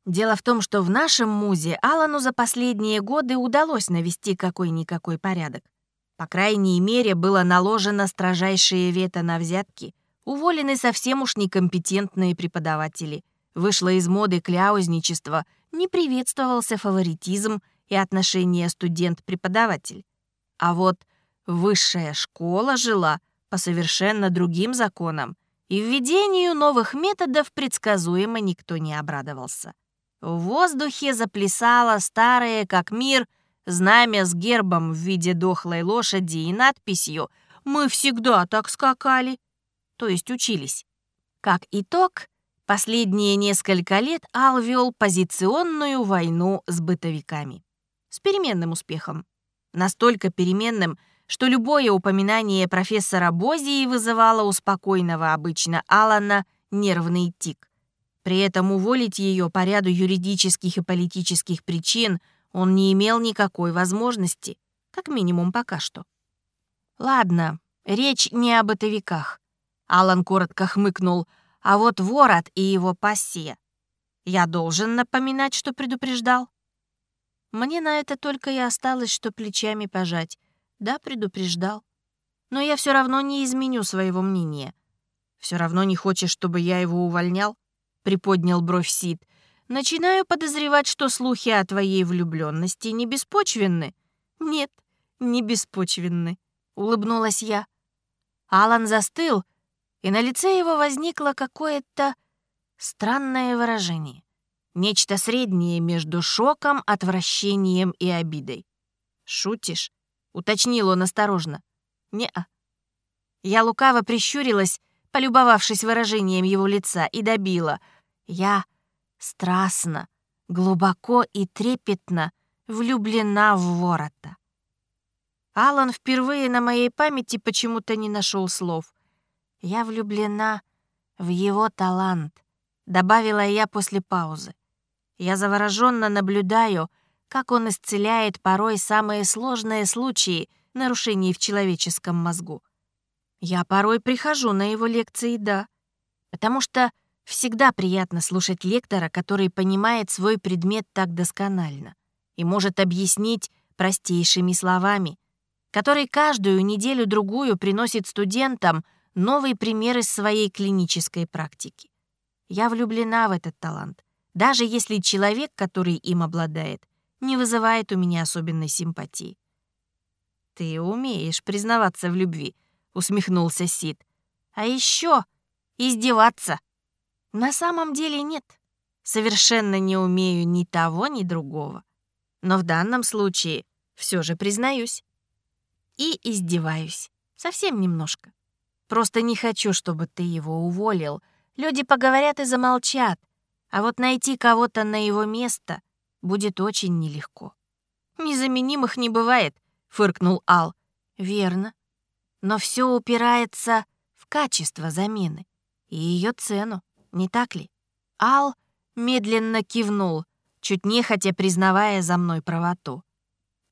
[SPEAKER 1] Дело в том, что в нашем музе Алану за последние годы удалось навести какой-никакой порядок. По крайней мере, было наложено строжайшее вето на взятки, уволены совсем уж некомпетентные преподаватели, вышло из моды кляузничество, не приветствовался фаворитизм и отношение студент-преподаватель. А вот высшая школа жила по совершенно другим законам, и введению новых методов предсказуемо никто не обрадовался. В воздухе заплясало старое, как мир, знамя с гербом в виде дохлой лошади и надписью «Мы всегда так скакали», то есть учились. Как итог, последние несколько лет Ал вел позиционную войну с бытовиками. С переменным успехом. Настолько переменным, что любое упоминание профессора Бозии вызывало у спокойного обычно Алана нервный тик. При этом уволить ее по ряду юридических и политических причин он не имел никакой возможности, как минимум пока что. Ладно, речь не об бытовиках. Алан коротко хмыкнул, а вот ворот и его пассия. Я должен напоминать, что предупреждал. Мне на это только и осталось, что плечами пожать. Да, предупреждал. Но я все равно не изменю своего мнения. Все равно не хочешь, чтобы я его увольнял? Приподнял бровь Сид. Начинаю подозревать, что слухи о твоей влюбленности не беспочвенны. Нет, не беспочвенны, улыбнулась я. Алан застыл, и на лице его возникло какое-то странное выражение. Нечто среднее между шоком, отвращением и обидой. «Шутишь?» — уточнил он осторожно. Не-а. Я лукаво прищурилась, полюбовавшись выражением его лица, и добила. Я страстно, глубоко и трепетно влюблена в ворота. Алан впервые на моей памяти почему-то не нашел слов. Я влюблена в его талант, добавила я после паузы. Я завороженно наблюдаю, как он исцеляет порой самые сложные случаи нарушений в человеческом мозгу. Я порой прихожу на его лекции, да, потому что всегда приятно слушать лектора, который понимает свой предмет так досконально и может объяснить простейшими словами, который каждую неделю-другую приносит студентам новый пример из своей клинической практики. Я влюблена в этот талант, даже если человек, который им обладает, не вызывает у меня особенной симпатии. «Ты умеешь признаваться в любви», — усмехнулся Сид. «А еще издеваться». «На самом деле нет. Совершенно не умею ни того, ни другого. Но в данном случае все же признаюсь. И издеваюсь. Совсем немножко. Просто не хочу, чтобы ты его уволил. Люди поговорят и замолчат. А вот найти кого-то на его место будет очень нелегко. «Незаменимых не бывает», — фыркнул Ал. «Верно. Но все упирается в качество замены и ее цену, не так ли?» Ал медленно кивнул, чуть нехотя признавая за мной правоту.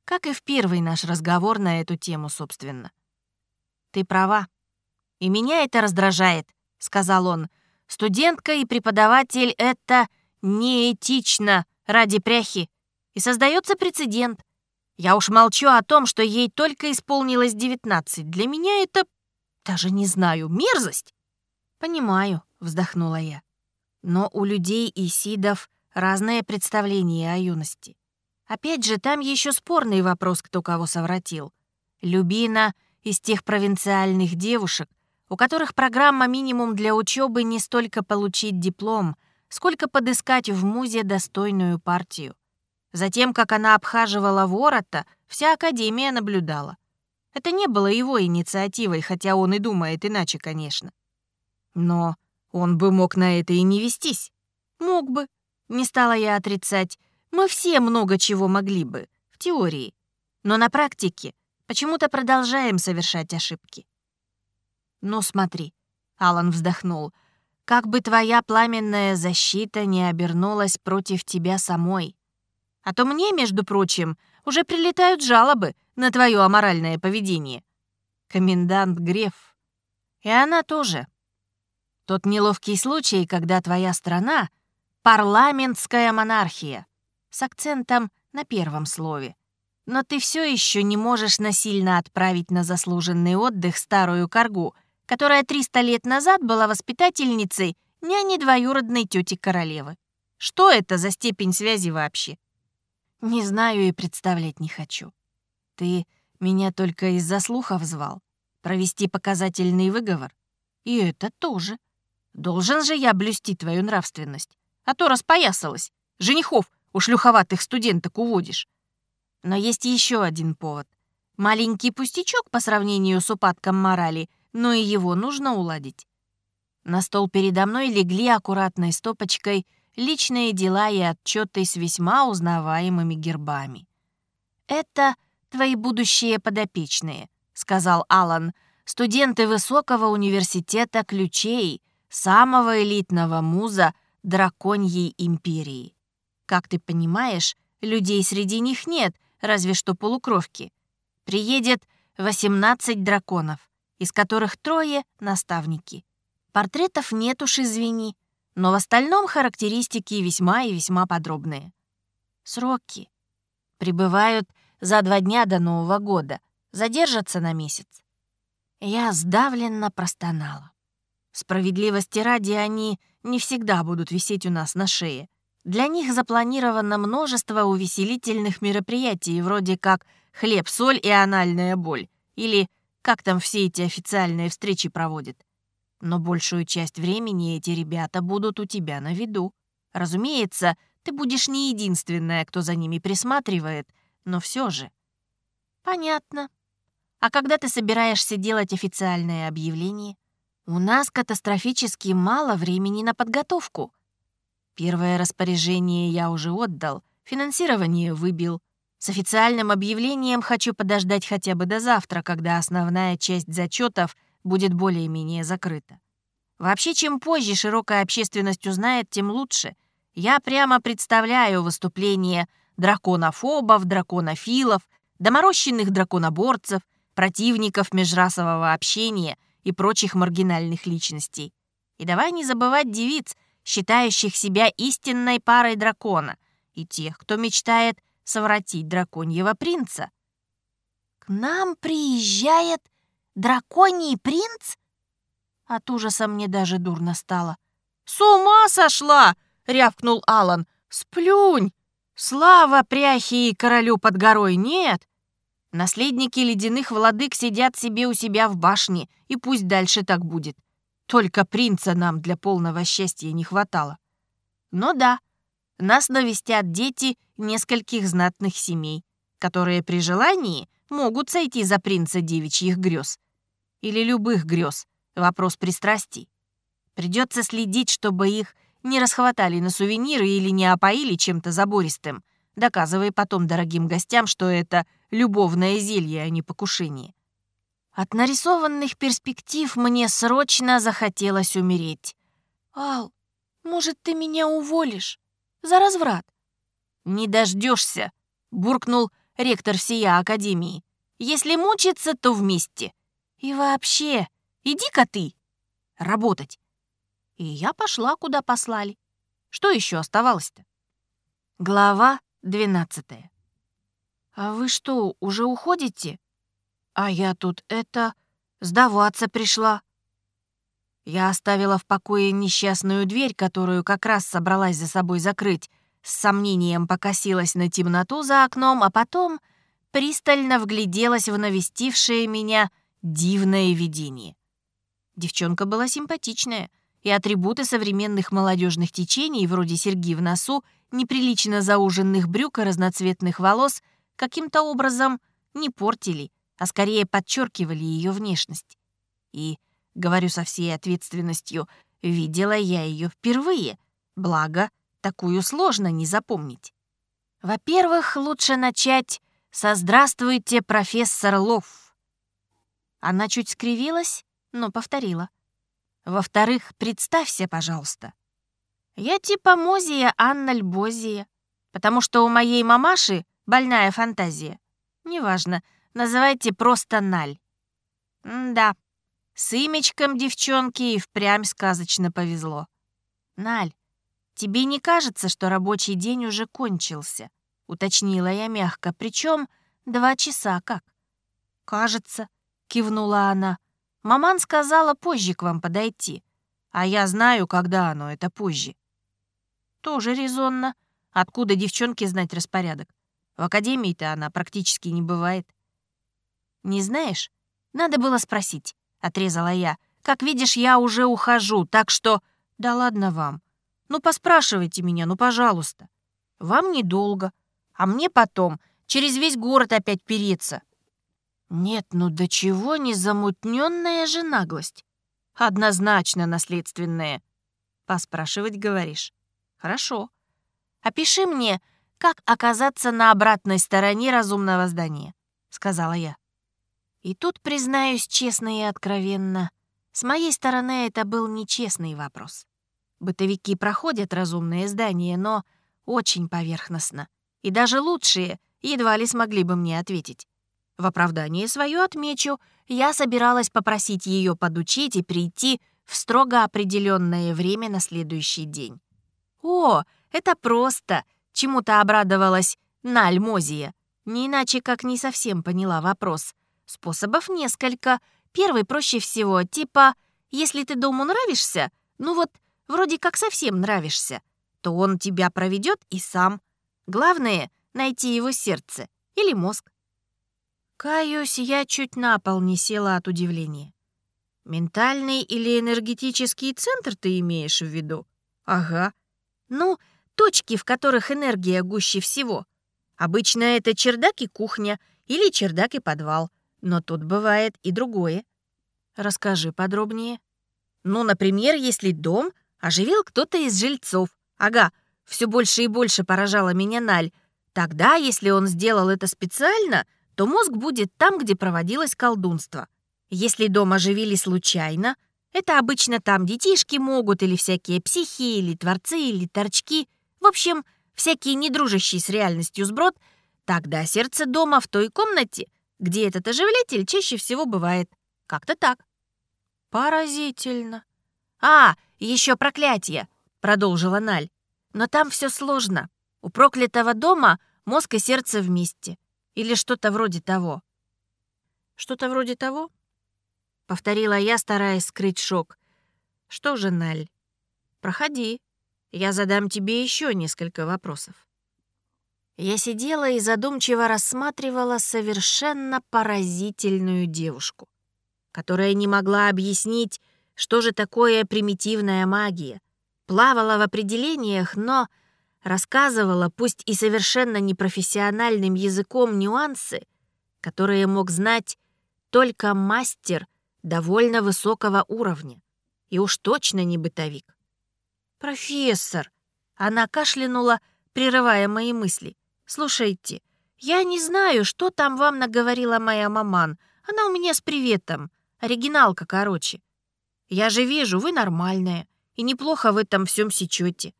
[SPEAKER 1] Как и в первый наш разговор на эту тему, собственно. «Ты права. И меня это раздражает», — сказал он. «Студентка и преподаватель — это неэтично ради пряхи. И создается прецедент. Я уж молчу о том, что ей только исполнилось 19. Для меня это, даже не знаю, мерзость». «Понимаю», — вздохнула я. «Но у людей и сидов разное представление о юности. Опять же, там еще спорный вопрос, кто кого совратил. Любина из тех провинциальных девушек, у которых программа минимум для учебы не столько получить диплом, сколько подыскать в музе достойную партию. Затем, как она обхаживала ворота, вся Академия наблюдала. Это не было его инициативой, хотя он и думает иначе, конечно. Но он бы мог на это и не вестись. Мог бы. Не стала я отрицать. Мы все много чего могли бы, в теории. Но на практике почему-то продолжаем совершать ошибки. «Ну смотри», — Алан вздохнул, «как бы твоя пламенная защита не обернулась против тебя самой. А то мне, между прочим, уже прилетают жалобы на твое аморальное поведение. Комендант Греф. И она тоже. Тот неловкий случай, когда твоя страна Парламентская монархия. С акцентом на первом слове. Но ты все еще не можешь насильно отправить на заслуженный отдых старую коргу, которая 300 лет назад была воспитательницей няни двоюродной тети королевы. Что это за степень связи вообще? Не знаю и представлять не хочу. Ты меня только из-за слухов звал. Провести показательный выговор? И это тоже. Должен же я блюсти твою нравственность а то распоясалась. Женихов у шлюховатых студенток уводишь. Но есть еще один повод. Маленький пустячок по сравнению с упадком морали, но и его нужно уладить. На стол передо мной легли аккуратной стопочкой личные дела и отчеты с весьма узнаваемыми гербами. «Это твои будущие подопечные», — сказал Алан, «студенты высокого университета ключей, самого элитного муза — драконьей империи. Как ты понимаешь, людей среди них нет, разве что полукровки. Приедет 18 драконов, из которых трое — наставники. Портретов нет уж, извини, но в остальном характеристики весьма и весьма подробные. Сроки. Прибывают за два дня до Нового года, задержатся на месяц. Я сдавленно простонала. Справедливости ради, они не всегда будут висеть у нас на шее. Для них запланировано множество увеселительных мероприятий, вроде как хлеб-соль и анальная боль, или как там все эти официальные встречи проводят. Но большую часть времени эти ребята будут у тебя на виду. Разумеется, ты будешь не единственная, кто за ними присматривает, но все же. Понятно. А когда ты собираешься делать официальное объявление? У нас катастрофически мало времени на подготовку. Первое распоряжение я уже отдал, финансирование выбил. С официальным объявлением хочу подождать хотя бы до завтра, когда основная часть зачетов будет более-менее закрыта. Вообще, чем позже широкая общественность узнает, тем лучше. Я прямо представляю выступление драконофобов, драконофилов, доморощенных драконоборцев, противников межрасового общения и прочих маргинальных личностей. И давай не забывать девиц, считающих себя истинной парой дракона, и тех, кто мечтает совратить драконьего принца. «К нам приезжает драконий принц?» От ужаса мне даже дурно стало. «С ума сошла!» — рявкнул Алан. «Сплюнь! Слава пряхи и королю под горой нет!» Наследники ледяных владык сидят себе у себя в башне, и пусть дальше так будет. Только принца нам для полного счастья не хватало. Но да, нас навестят дети нескольких знатных семей, которые при желании могут сойти за принца девичьих грез. Или любых грез, Вопрос пристрастий. Придется следить, чтобы их не расхватали на сувениры или не опоили чем-то забористым, доказывая потом дорогим гостям, что это любовное зелье, а не покушение. От нарисованных перспектив мне срочно захотелось умереть. «Ал, может, ты меня уволишь? За разврат?» «Не дождешься», — буркнул ректор всея Академии. «Если мучиться, то вместе. И вообще, Иди-ка ты работать. И я пошла, куда послали. Что еще оставалось-то? Глава 12. А вы что, уже уходите? А я тут это сдаваться пришла. Я оставила в покое несчастную дверь, которую как раз собралась за собой закрыть, с сомнением покосилась на темноту за окном, а потом пристально вгляделась в навестившее меня дивное видение. Девчонка была симпатичная, и атрибуты современных молодежных течений, вроде серьги в носу, неприлично зауженных брюк и разноцветных волос, каким-то образом не портили, а скорее подчеркивали ее внешность. И, говорю со всей ответственностью, видела я ее впервые, благо, такую сложно не запомнить. Во-первых, лучше начать со «Здравствуйте, профессор Лов». Она чуть скривилась, но повторила. Во-вторых, представься, пожалуйста. Я типа Мозия Анна Льбозия, потому что у моей мамаши больная фантазия. Неважно, называйте просто Наль. М да, с имечком девчонки и впрямь сказочно повезло. Наль, тебе не кажется, что рабочий день уже кончился? Уточнила я мягко, причем два часа как. Кажется, кивнула она. Маман сказала позже к вам подойти, а я знаю, когда оно это позже. Тоже резонно. Откуда девчонке знать распорядок? В академии-то она практически не бывает. Не знаешь? Надо было спросить, отрезала я. Как видишь, я уже ухожу, так что... Да ладно вам. Ну, поспрашивайте меня, ну, пожалуйста. Вам недолго, а мне потом через весь город опять переться. Нет, ну до чего незамутненная же наглость? Однозначно наследственная. Поспрашивать говоришь? Хорошо. Опиши мне, как оказаться на обратной стороне разумного здания, сказала я. И тут, признаюсь честно и откровенно, с моей стороны это был нечестный вопрос. Бытовики проходят разумные здания, но очень поверхностно. И даже лучшие едва ли смогли бы мне ответить. В оправдание свое отмечу, я собиралась попросить ее подучить и прийти в строго определенное время на следующий день. «О, это просто!» — чему-то обрадовалась Мозия. Не иначе, как не совсем поняла вопрос. Способов несколько. Первый проще всего, типа «если ты дому нравишься, ну вот, вроде как совсем нравишься, то он тебя проведет и сам. Главное — найти его сердце или мозг. Каюсь, я чуть на пол не села от удивления. Ментальный или энергетический центр ты имеешь в виду? Ага. Ну, точки, в которых энергия гуще всего. Обычно это чердак и кухня или чердак и подвал. но тут бывает и другое. Расскажи подробнее. Ну, например, если дом оживил кто-то из жильцов. Ага, все больше и больше поражала меня Наль. Тогда, если он сделал это специально, то мозг будет там, где проводилось колдунство. Если дом оживили случайно, это обычно там детишки могут, или всякие психи, или творцы, или торчки. В общем, всякие недружащие с реальностью сброд, тогда сердце дома в той комнате, где этот оживлятель чаще всего бывает. Как-то так.
[SPEAKER 2] Поразительно.
[SPEAKER 1] А, еще проклятие, продолжила Наль. Но там все сложно. У проклятого дома мозг и сердце вместе. Или что-то вроде того.
[SPEAKER 2] Что-то вроде того?
[SPEAKER 1] Повторила я, стараясь скрыть шок. Что же, Наль, проходи. Я задам тебе еще несколько вопросов. Я сидела и задумчиво рассматривала совершенно поразительную девушку, которая не могла объяснить, что же такое примитивная магия, плавала в определениях, но рассказывала, пусть и совершенно непрофессиональным языком, нюансы, которые мог знать только мастер довольно высокого уровня, и уж точно не бытовик. «Профессор!» — она кашлянула, прерывая мои мысли. «Слушайте, я не знаю, что там вам наговорила моя маман. Она у меня с приветом. Оригиналка, короче. Я же вижу, вы нормальная, и неплохо в этом всем сечете.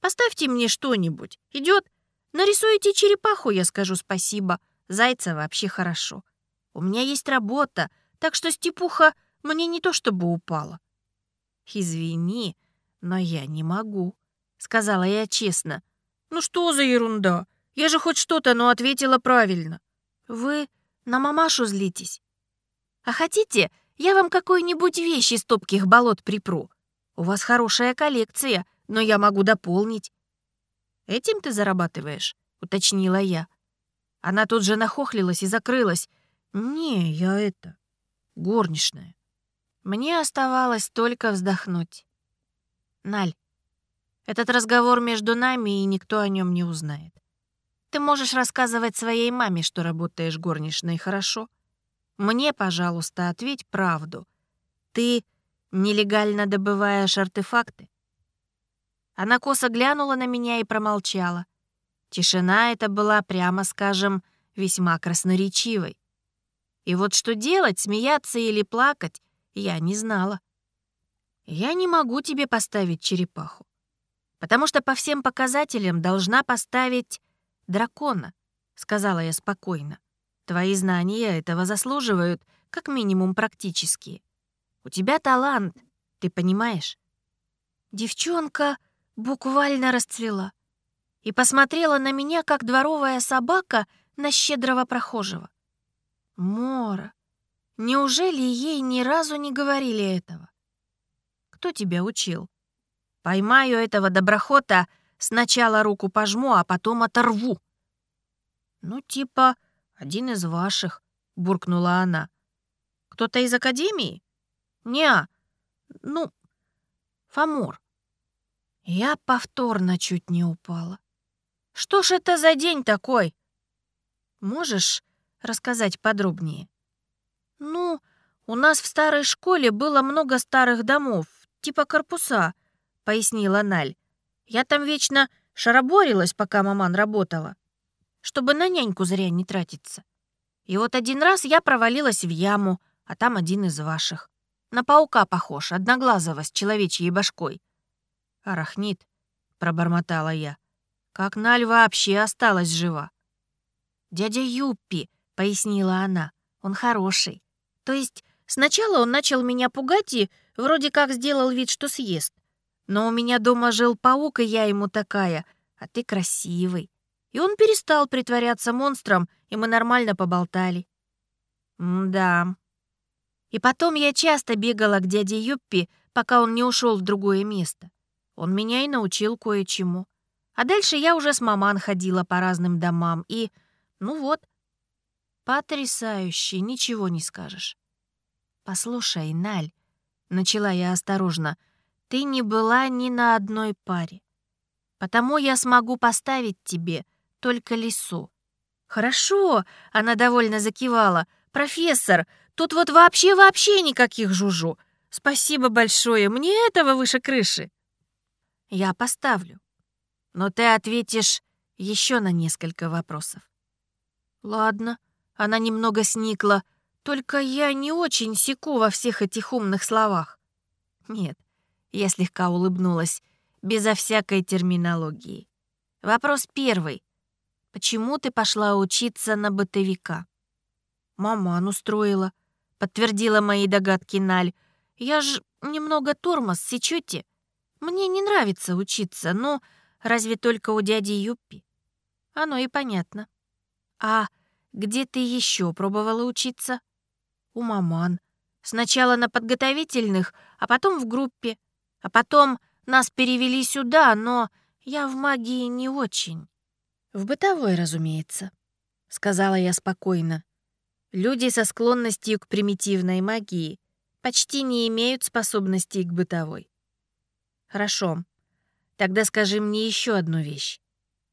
[SPEAKER 1] Поставьте мне что-нибудь. Идет? Нарисуйте черепаху, я скажу спасибо. Зайца вообще хорошо. У меня есть работа, так что степуха мне не то чтобы упала. Извини, но я не могу, сказала я честно. Ну что за ерунда? Я же хоть что-то, но ответила правильно. Вы на мамашу злитесь. А хотите, я вам какую-нибудь вещь из топких болот припру? У вас хорошая коллекция, но я могу дополнить. Этим ты зарабатываешь? Уточнила я. Она тут же нахохлилась и закрылась. Не, я это... горничная. Мне оставалось только вздохнуть. Наль, этот разговор между нами, и никто о нем не узнает. Ты можешь рассказывать своей маме, что работаешь горничной, хорошо? Мне, пожалуйста, ответь правду. Ты нелегально добываешь артефакты? Она косо глянула на меня и промолчала. Тишина эта была, прямо скажем, весьма красноречивой. И вот что делать, смеяться или плакать, я не знала. Я не могу тебе поставить черепаху, потому что по всем показателям должна поставить дракона, сказала я спокойно. Твои знания этого заслуживают, как минимум практические. У тебя талант, ты понимаешь? Девчонка буквально расцвела и посмотрела на меня, как дворовая собака на щедрого прохожего. Мора, неужели ей ни разу не говорили этого? Кто тебя учил? Поймаю этого доброхота, сначала руку пожму, а потом оторву. Ну, типа, один из ваших, буркнула она. Кто-то из академии? Не, ну, Фомор. Я повторно чуть не упала. Что ж это за день такой? Можешь рассказать подробнее? Ну, у нас в старой школе было много старых домов, типа корпуса», — пояснила Наль. «Я там вечно шароборилась, пока маман работала, чтобы на няньку зря не тратиться. И вот один раз я провалилась в яму, а там один из ваших. На паука похож, одноглазого, с человечьей башкой». «Арахнит», — пробормотала я. «Как Наль вообще осталась жива?» «Дядя Юппи», — пояснила она, — «он хороший. То есть сначала он начал меня пугать и Вроде как сделал вид, что съест. Но у меня дома жил паук, и я ему такая, а ты красивый. И он перестал притворяться монстром, и мы нормально поболтали. да. И потом я часто бегала к дяде Юппи, пока он не ушел в другое место. Он меня и научил кое-чему. А дальше я уже с маман ходила по разным домам, и... Ну вот. Потрясающе, ничего не скажешь. Послушай, Наль, начала я осторожно, ты не была ни на одной паре. Потому я смогу поставить тебе только лису. Хорошо, она довольно закивала. профессор, тут вот вообще-вообще никаких жужу. Спасибо большое, мне этого выше крыши. Я поставлю. Но ты ответишь еще на несколько вопросов. Ладно, она немного сникла, только я не очень секу во всех этих умных словах. Нет, я слегка улыбнулась, безо всякой терминологии. Вопрос первый. Почему ты пошла учиться на бытовика? Маман устроила, подтвердила мои догадки Наль. Я ж немного тормоз, сечете? Мне не нравится учиться, но разве только у дяди Юппи. Оно и понятно. А где ты еще пробовала учиться? У маман. Сначала на подготовительных, а потом в группе. А потом нас перевели сюда, но я в магии не очень. В бытовой, разумеется, сказала я спокойно. Люди со склонностью к примитивной магии почти не имеют способностей к бытовой. Хорошо. Тогда скажи мне еще одну вещь.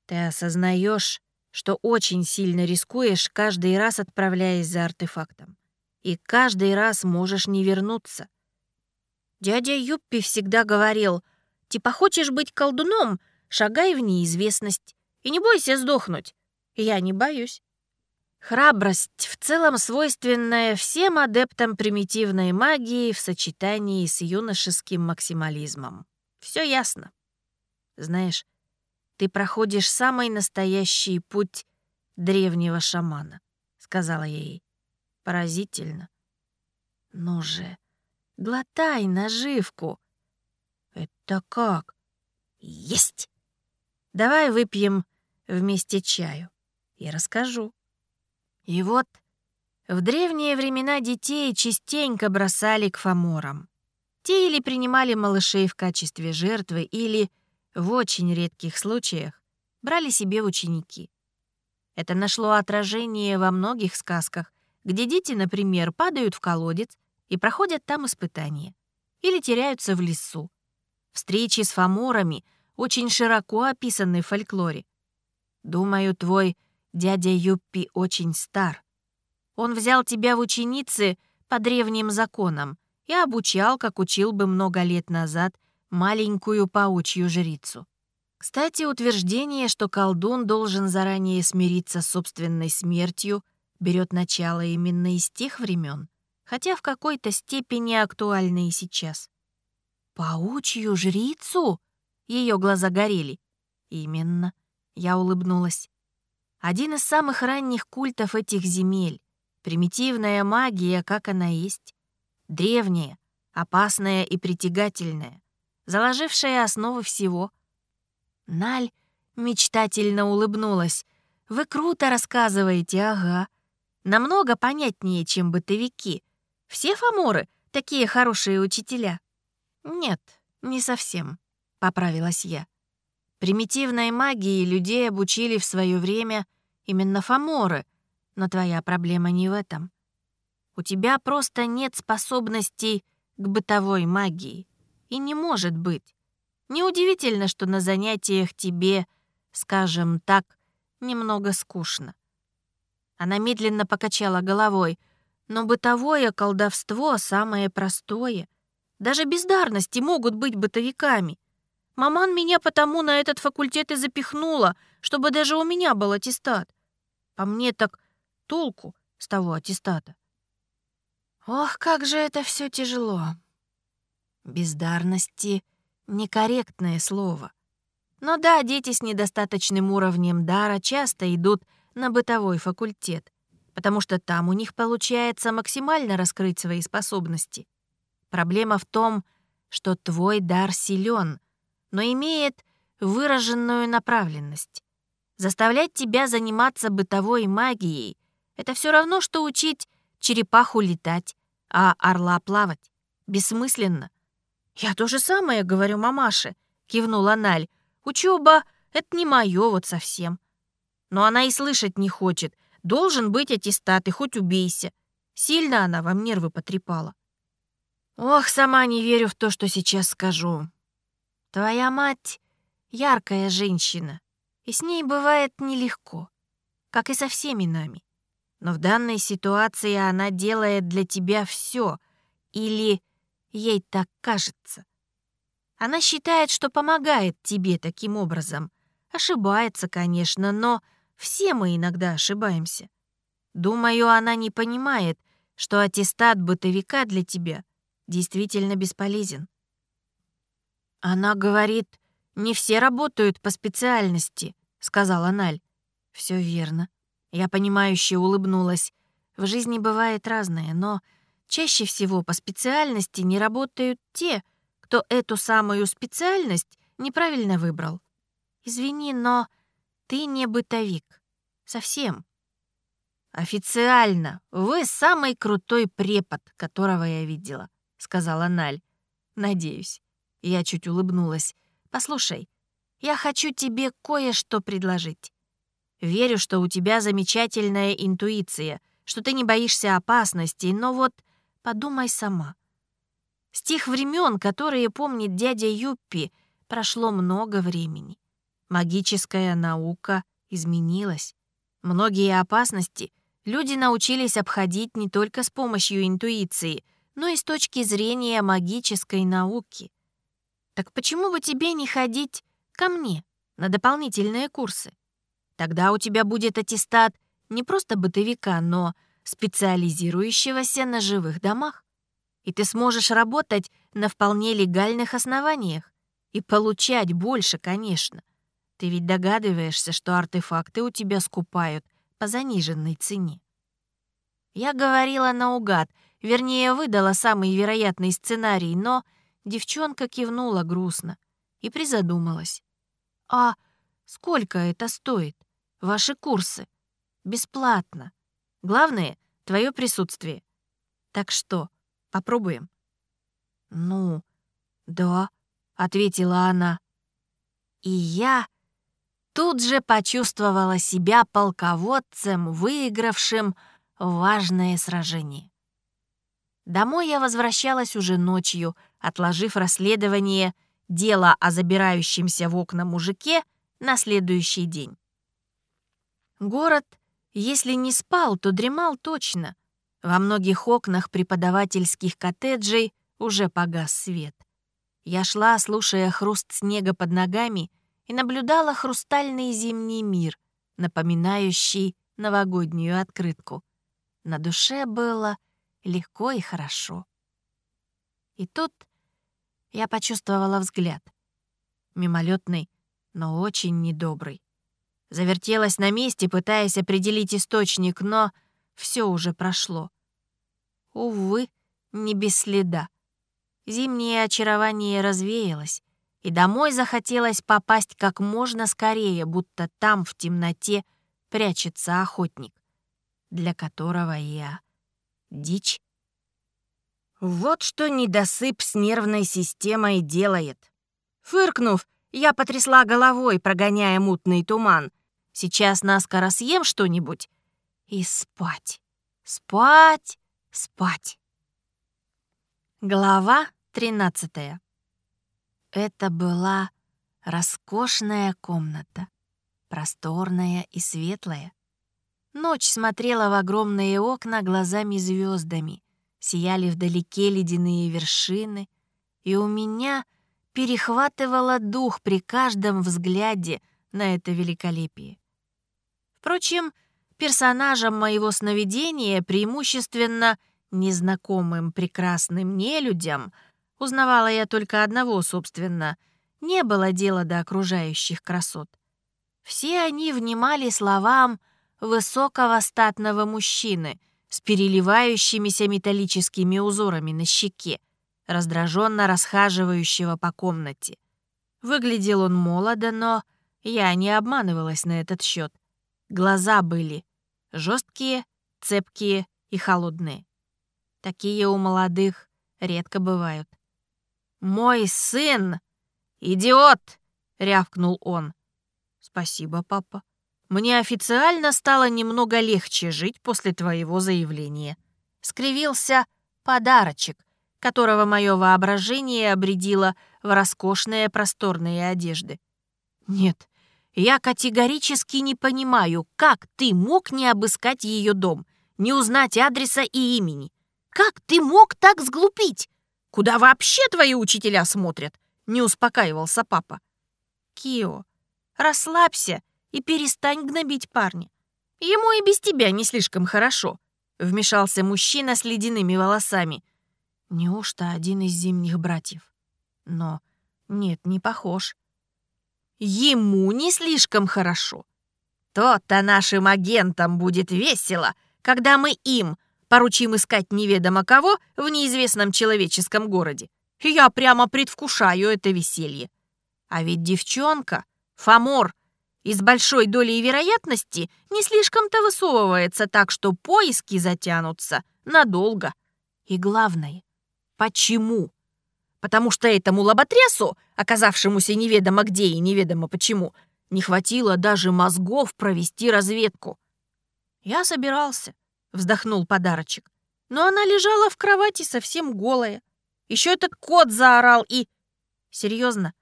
[SPEAKER 1] Ты осознаешь, что очень сильно рискуешь, каждый раз отправляясь за артефактом. И каждый раз можешь не вернуться. Дядя Юппи всегда говорил, типа хочешь быть колдуном, шагай в неизвестность. И не бойся сдохнуть. Я не боюсь. Храбрость в целом свойственная всем адептам примитивной магии в сочетании с юношеским максимализмом. Все ясно. Знаешь, ты проходишь самый настоящий путь древнего шамана, сказала я ей. Поразительно. Ну же, глотай наживку. Это как? Есть! Давай выпьем вместе чаю и расскажу. И вот в древние времена детей частенько бросали к фаморам. Те или принимали малышей в качестве жертвы, или, в очень редких случаях, брали себе ученики. Это нашло отражение во многих сказках, где дети, например, падают в колодец и проходят там испытания, или теряются в лесу. Встречи с фаморами очень широко описаны в фольклоре. Думаю, твой дядя Юппи очень стар. Он взял тебя в ученицы по древним законам, и обучал, как учил бы много лет назад, маленькую паучью жрицу. Кстати, утверждение, что колдун должен заранее смириться с собственной смертью, берет начало именно из тех времен, хотя в какой-то степени актуально и сейчас. «Паучью жрицу?» Ее глаза горели. «Именно», — я улыбнулась. Один из самых ранних культов этих земель. Примитивная магия, как она есть древняя, опасная и притягательная, заложившая основы всего. Наль мечтательно улыбнулась. «Вы круто рассказываете, ага. Намного понятнее, чем бытовики. Все фаморы — такие хорошие учителя». «Нет, не совсем», — поправилась я. Примитивной магии людей обучили в свое время именно фаморы, но твоя проблема не в этом. У тебя просто нет способностей к бытовой магии. И не может быть. Неудивительно, что на занятиях тебе, скажем так, немного скучно. Она медленно покачала головой. Но бытовое колдовство самое простое. Даже бездарности могут быть бытовиками. Маман меня потому на этот факультет и запихнула, чтобы даже у меня был аттестат. По мне так толку с того аттестата. Ох, как же это все тяжело. Бездарности — некорректное слово. Но да, дети с недостаточным уровнем дара часто идут на бытовой факультет, потому что там у них получается максимально раскрыть свои способности. Проблема в том, что твой дар силен, но имеет выраженную направленность. Заставлять тебя заниматься бытовой магией — это все равно, что учить черепаху летать, а орла плавать. Бессмысленно. «Я то же самое говорю мамаше», — кивнула Наль. «Учеба — это не мое вот совсем». Но она и слышать не хочет. Должен быть аттестат, и хоть убейся. Сильно она вам нервы потрепала. Ох, сама не верю в то, что сейчас скажу. Твоя мать — яркая женщина, и с ней бывает нелегко, как и со всеми нами. Но в данной ситуации она делает для тебя все, или ей так кажется. Она считает, что помогает тебе таким образом. Ошибается, конечно, но все мы иногда ошибаемся. Думаю, она не понимает, что аттестат бытовика для тебя действительно бесполезен. Она говорит, не все работают по специальности, сказала Наль. Все верно. Я понимающе улыбнулась. В жизни бывает разное, но чаще всего по специальности не работают те, кто эту самую специальность неправильно выбрал. Извини, но ты не бытовик. Совсем. Официально вы самый крутой препод, которого я видела, сказала Наль. Надеюсь. Я чуть улыбнулась. Послушай, я хочу тебе кое-что предложить. Верю, что у тебя замечательная интуиция, что ты не боишься опасностей, но вот подумай сама. С тех времен, которые помнит дядя Юппи, прошло много времени. Магическая наука изменилась. Многие опасности люди научились обходить не только с помощью интуиции, но и с точки зрения магической науки. Так почему бы тебе не ходить ко мне на дополнительные курсы? Тогда у тебя будет аттестат не просто бытовика, но специализирующегося на живых домах и ты сможешь работать на вполне легальных основаниях и получать больше, конечно. Ты ведь догадываешься, что артефакты у тебя скупают по заниженной цене. Я говорила наугад, вернее, выдала самый вероятный сценарий, но девчонка кивнула грустно и призадумалась. «А сколько это стоит? Ваши курсы? Бесплатно. Главное — твое присутствие. Так что, Попробуем?» «Ну, да», — ответила она. И я тут же почувствовала себя полководцем, выигравшим важное сражение. Домой я возвращалась уже ночью, отложив расследование дела о забирающемся в окна мужике на следующий день. Город, если не спал, то дремал точно — во многих окнах преподавательских коттеджей уже погас свет. Я шла, слушая хруст снега под ногами, и наблюдала хрустальный зимний мир, напоминающий новогоднюю открытку. На душе было легко и хорошо. И тут я почувствовала взгляд. Мимолетный, но очень недобрый. Завертелась на месте, пытаясь определить источник, но все уже прошло. Увы, не без следа. Зимнее очарование развеялось, и домой захотелось попасть как можно скорее, будто там в темноте прячется охотник, для которого я дичь. Вот что недосып с нервной системой делает. Фыркнув, я потрясла головой, прогоняя мутный туман. Сейчас наскоро съем что-нибудь и спать. Спать, спать. Глава 13. Это была роскошная комната, просторная и светлая. Ночь смотрела в огромные окна глазами звездами, сияли вдалеке ледяные вершины, и у меня перехватывало дух при каждом взгляде на это великолепие. Впрочем, персонажам моего сновидения, преимущественно незнакомым прекрасным нелюдям, узнавала я только одного, собственно, не было дела до окружающих красот. Все они внимали словам высокого статного мужчины с переливающимися металлическими узорами на щеке, раздраженно расхаживающего по комнате. Выглядел он молодо, но я не обманывалась на этот счет. Глаза были жесткие, цепкие и холодные. Такие у молодых редко бывают. «Мой сын! Идиот!» — рявкнул он. «Спасибо, папа. Мне официально стало немного легче жить после твоего заявления». Скривился подарочек, которого мое воображение обредило в роскошные просторные одежды. «Нет, Я категорически не понимаю, как ты мог не обыскать ее дом, не узнать адреса и имени. Как ты мог так сглупить? Куда вообще твои учителя смотрят? Не успокаивался папа. Кио, расслабься и перестань гнобить парня. Ему и без тебя не слишком хорошо. Вмешался мужчина с ледяными волосами. Неужто один из зимних братьев? Но нет, не похож. Ему не слишком хорошо. То-то нашим агентам будет весело, когда мы им поручим искать неведомо кого в неизвестном человеческом городе. Я прямо предвкушаю это веселье. А ведь девчонка, Фомор, из большой долей вероятности не слишком-то высовывается так, что поиски затянутся надолго. И главное, почему? Потому что этому лоботрясу, оказавшемуся неведомо где и неведомо почему, не хватило даже мозгов провести разведку. Я собирался, вздохнул подарочек. Но она лежала в кровати совсем голая. Еще этот кот заорал и... Серьезно?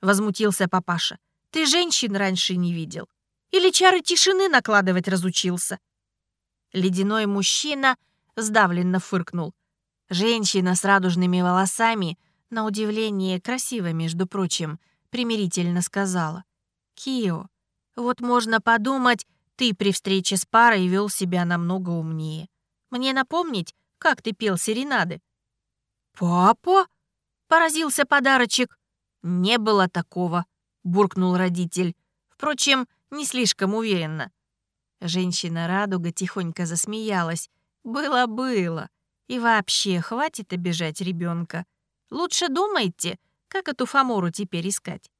[SPEAKER 1] Возмутился папаша. Ты женщин раньше не видел? Или чары тишины накладывать разучился? Ледяной мужчина сдавленно фыркнул. Женщина с радужными волосами, на удивление красиво, между прочим, примирительно сказала. «Кио, вот можно подумать, ты при встрече с парой вел себя намного умнее. Мне напомнить, как ты пел серенады?» «Папа?» — поразился подарочек. «Не было такого», — буркнул родитель. Впрочем, не слишком уверенно. Женщина-радуга тихонько засмеялась. «Было-было. И вообще, хватит обижать ребенка. Лучше думайте, как эту Фомору теперь искать».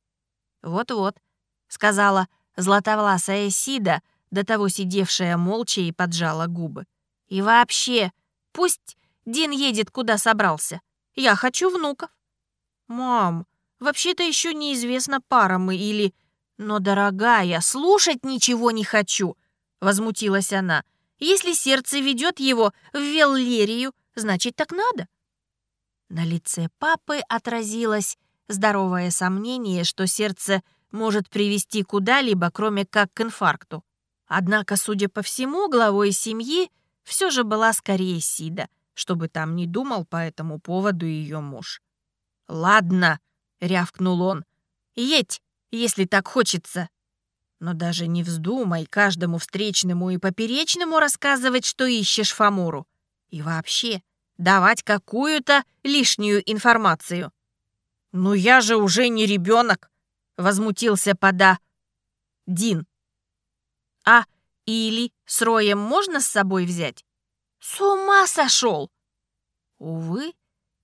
[SPEAKER 1] «Вот-вот», — сказала златовласая Сида, до того сидевшая молча и поджала губы. «И вообще, пусть Дин едет, куда собрался. Я хочу внуков». «Мам, вообще-то еще неизвестно, пара мы или...» «Но, дорогая, слушать ничего не хочу», — возмутилась она. «Если сердце ведет его в Веллерию, значит, так надо». На лице папы отразилось здоровое сомнение, что сердце может привести куда-либо, кроме как к инфаркту. Однако, судя по всему, главой семьи все же была скорее Сида, чтобы там не думал по этому поводу ее муж. «Ладно», — рявкнул он, — «едь, если так хочется. Но даже не вздумай каждому встречному и поперечному рассказывать, что ищешь Фамуру. И вообще, давать какую-то лишнюю информацию». «Ну я же уже не ребенок», — возмутился пода Дин. «А или с Роем можно с собой взять?» «С ума сошел!» Увы,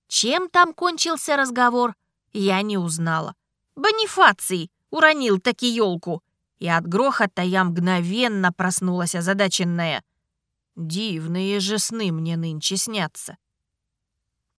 [SPEAKER 1] чем там кончился разговор, я не узнала. Бонифаций уронил таки елку, и от грохота я мгновенно проснулась озадаченная. Дивные же сны мне нынче снятся.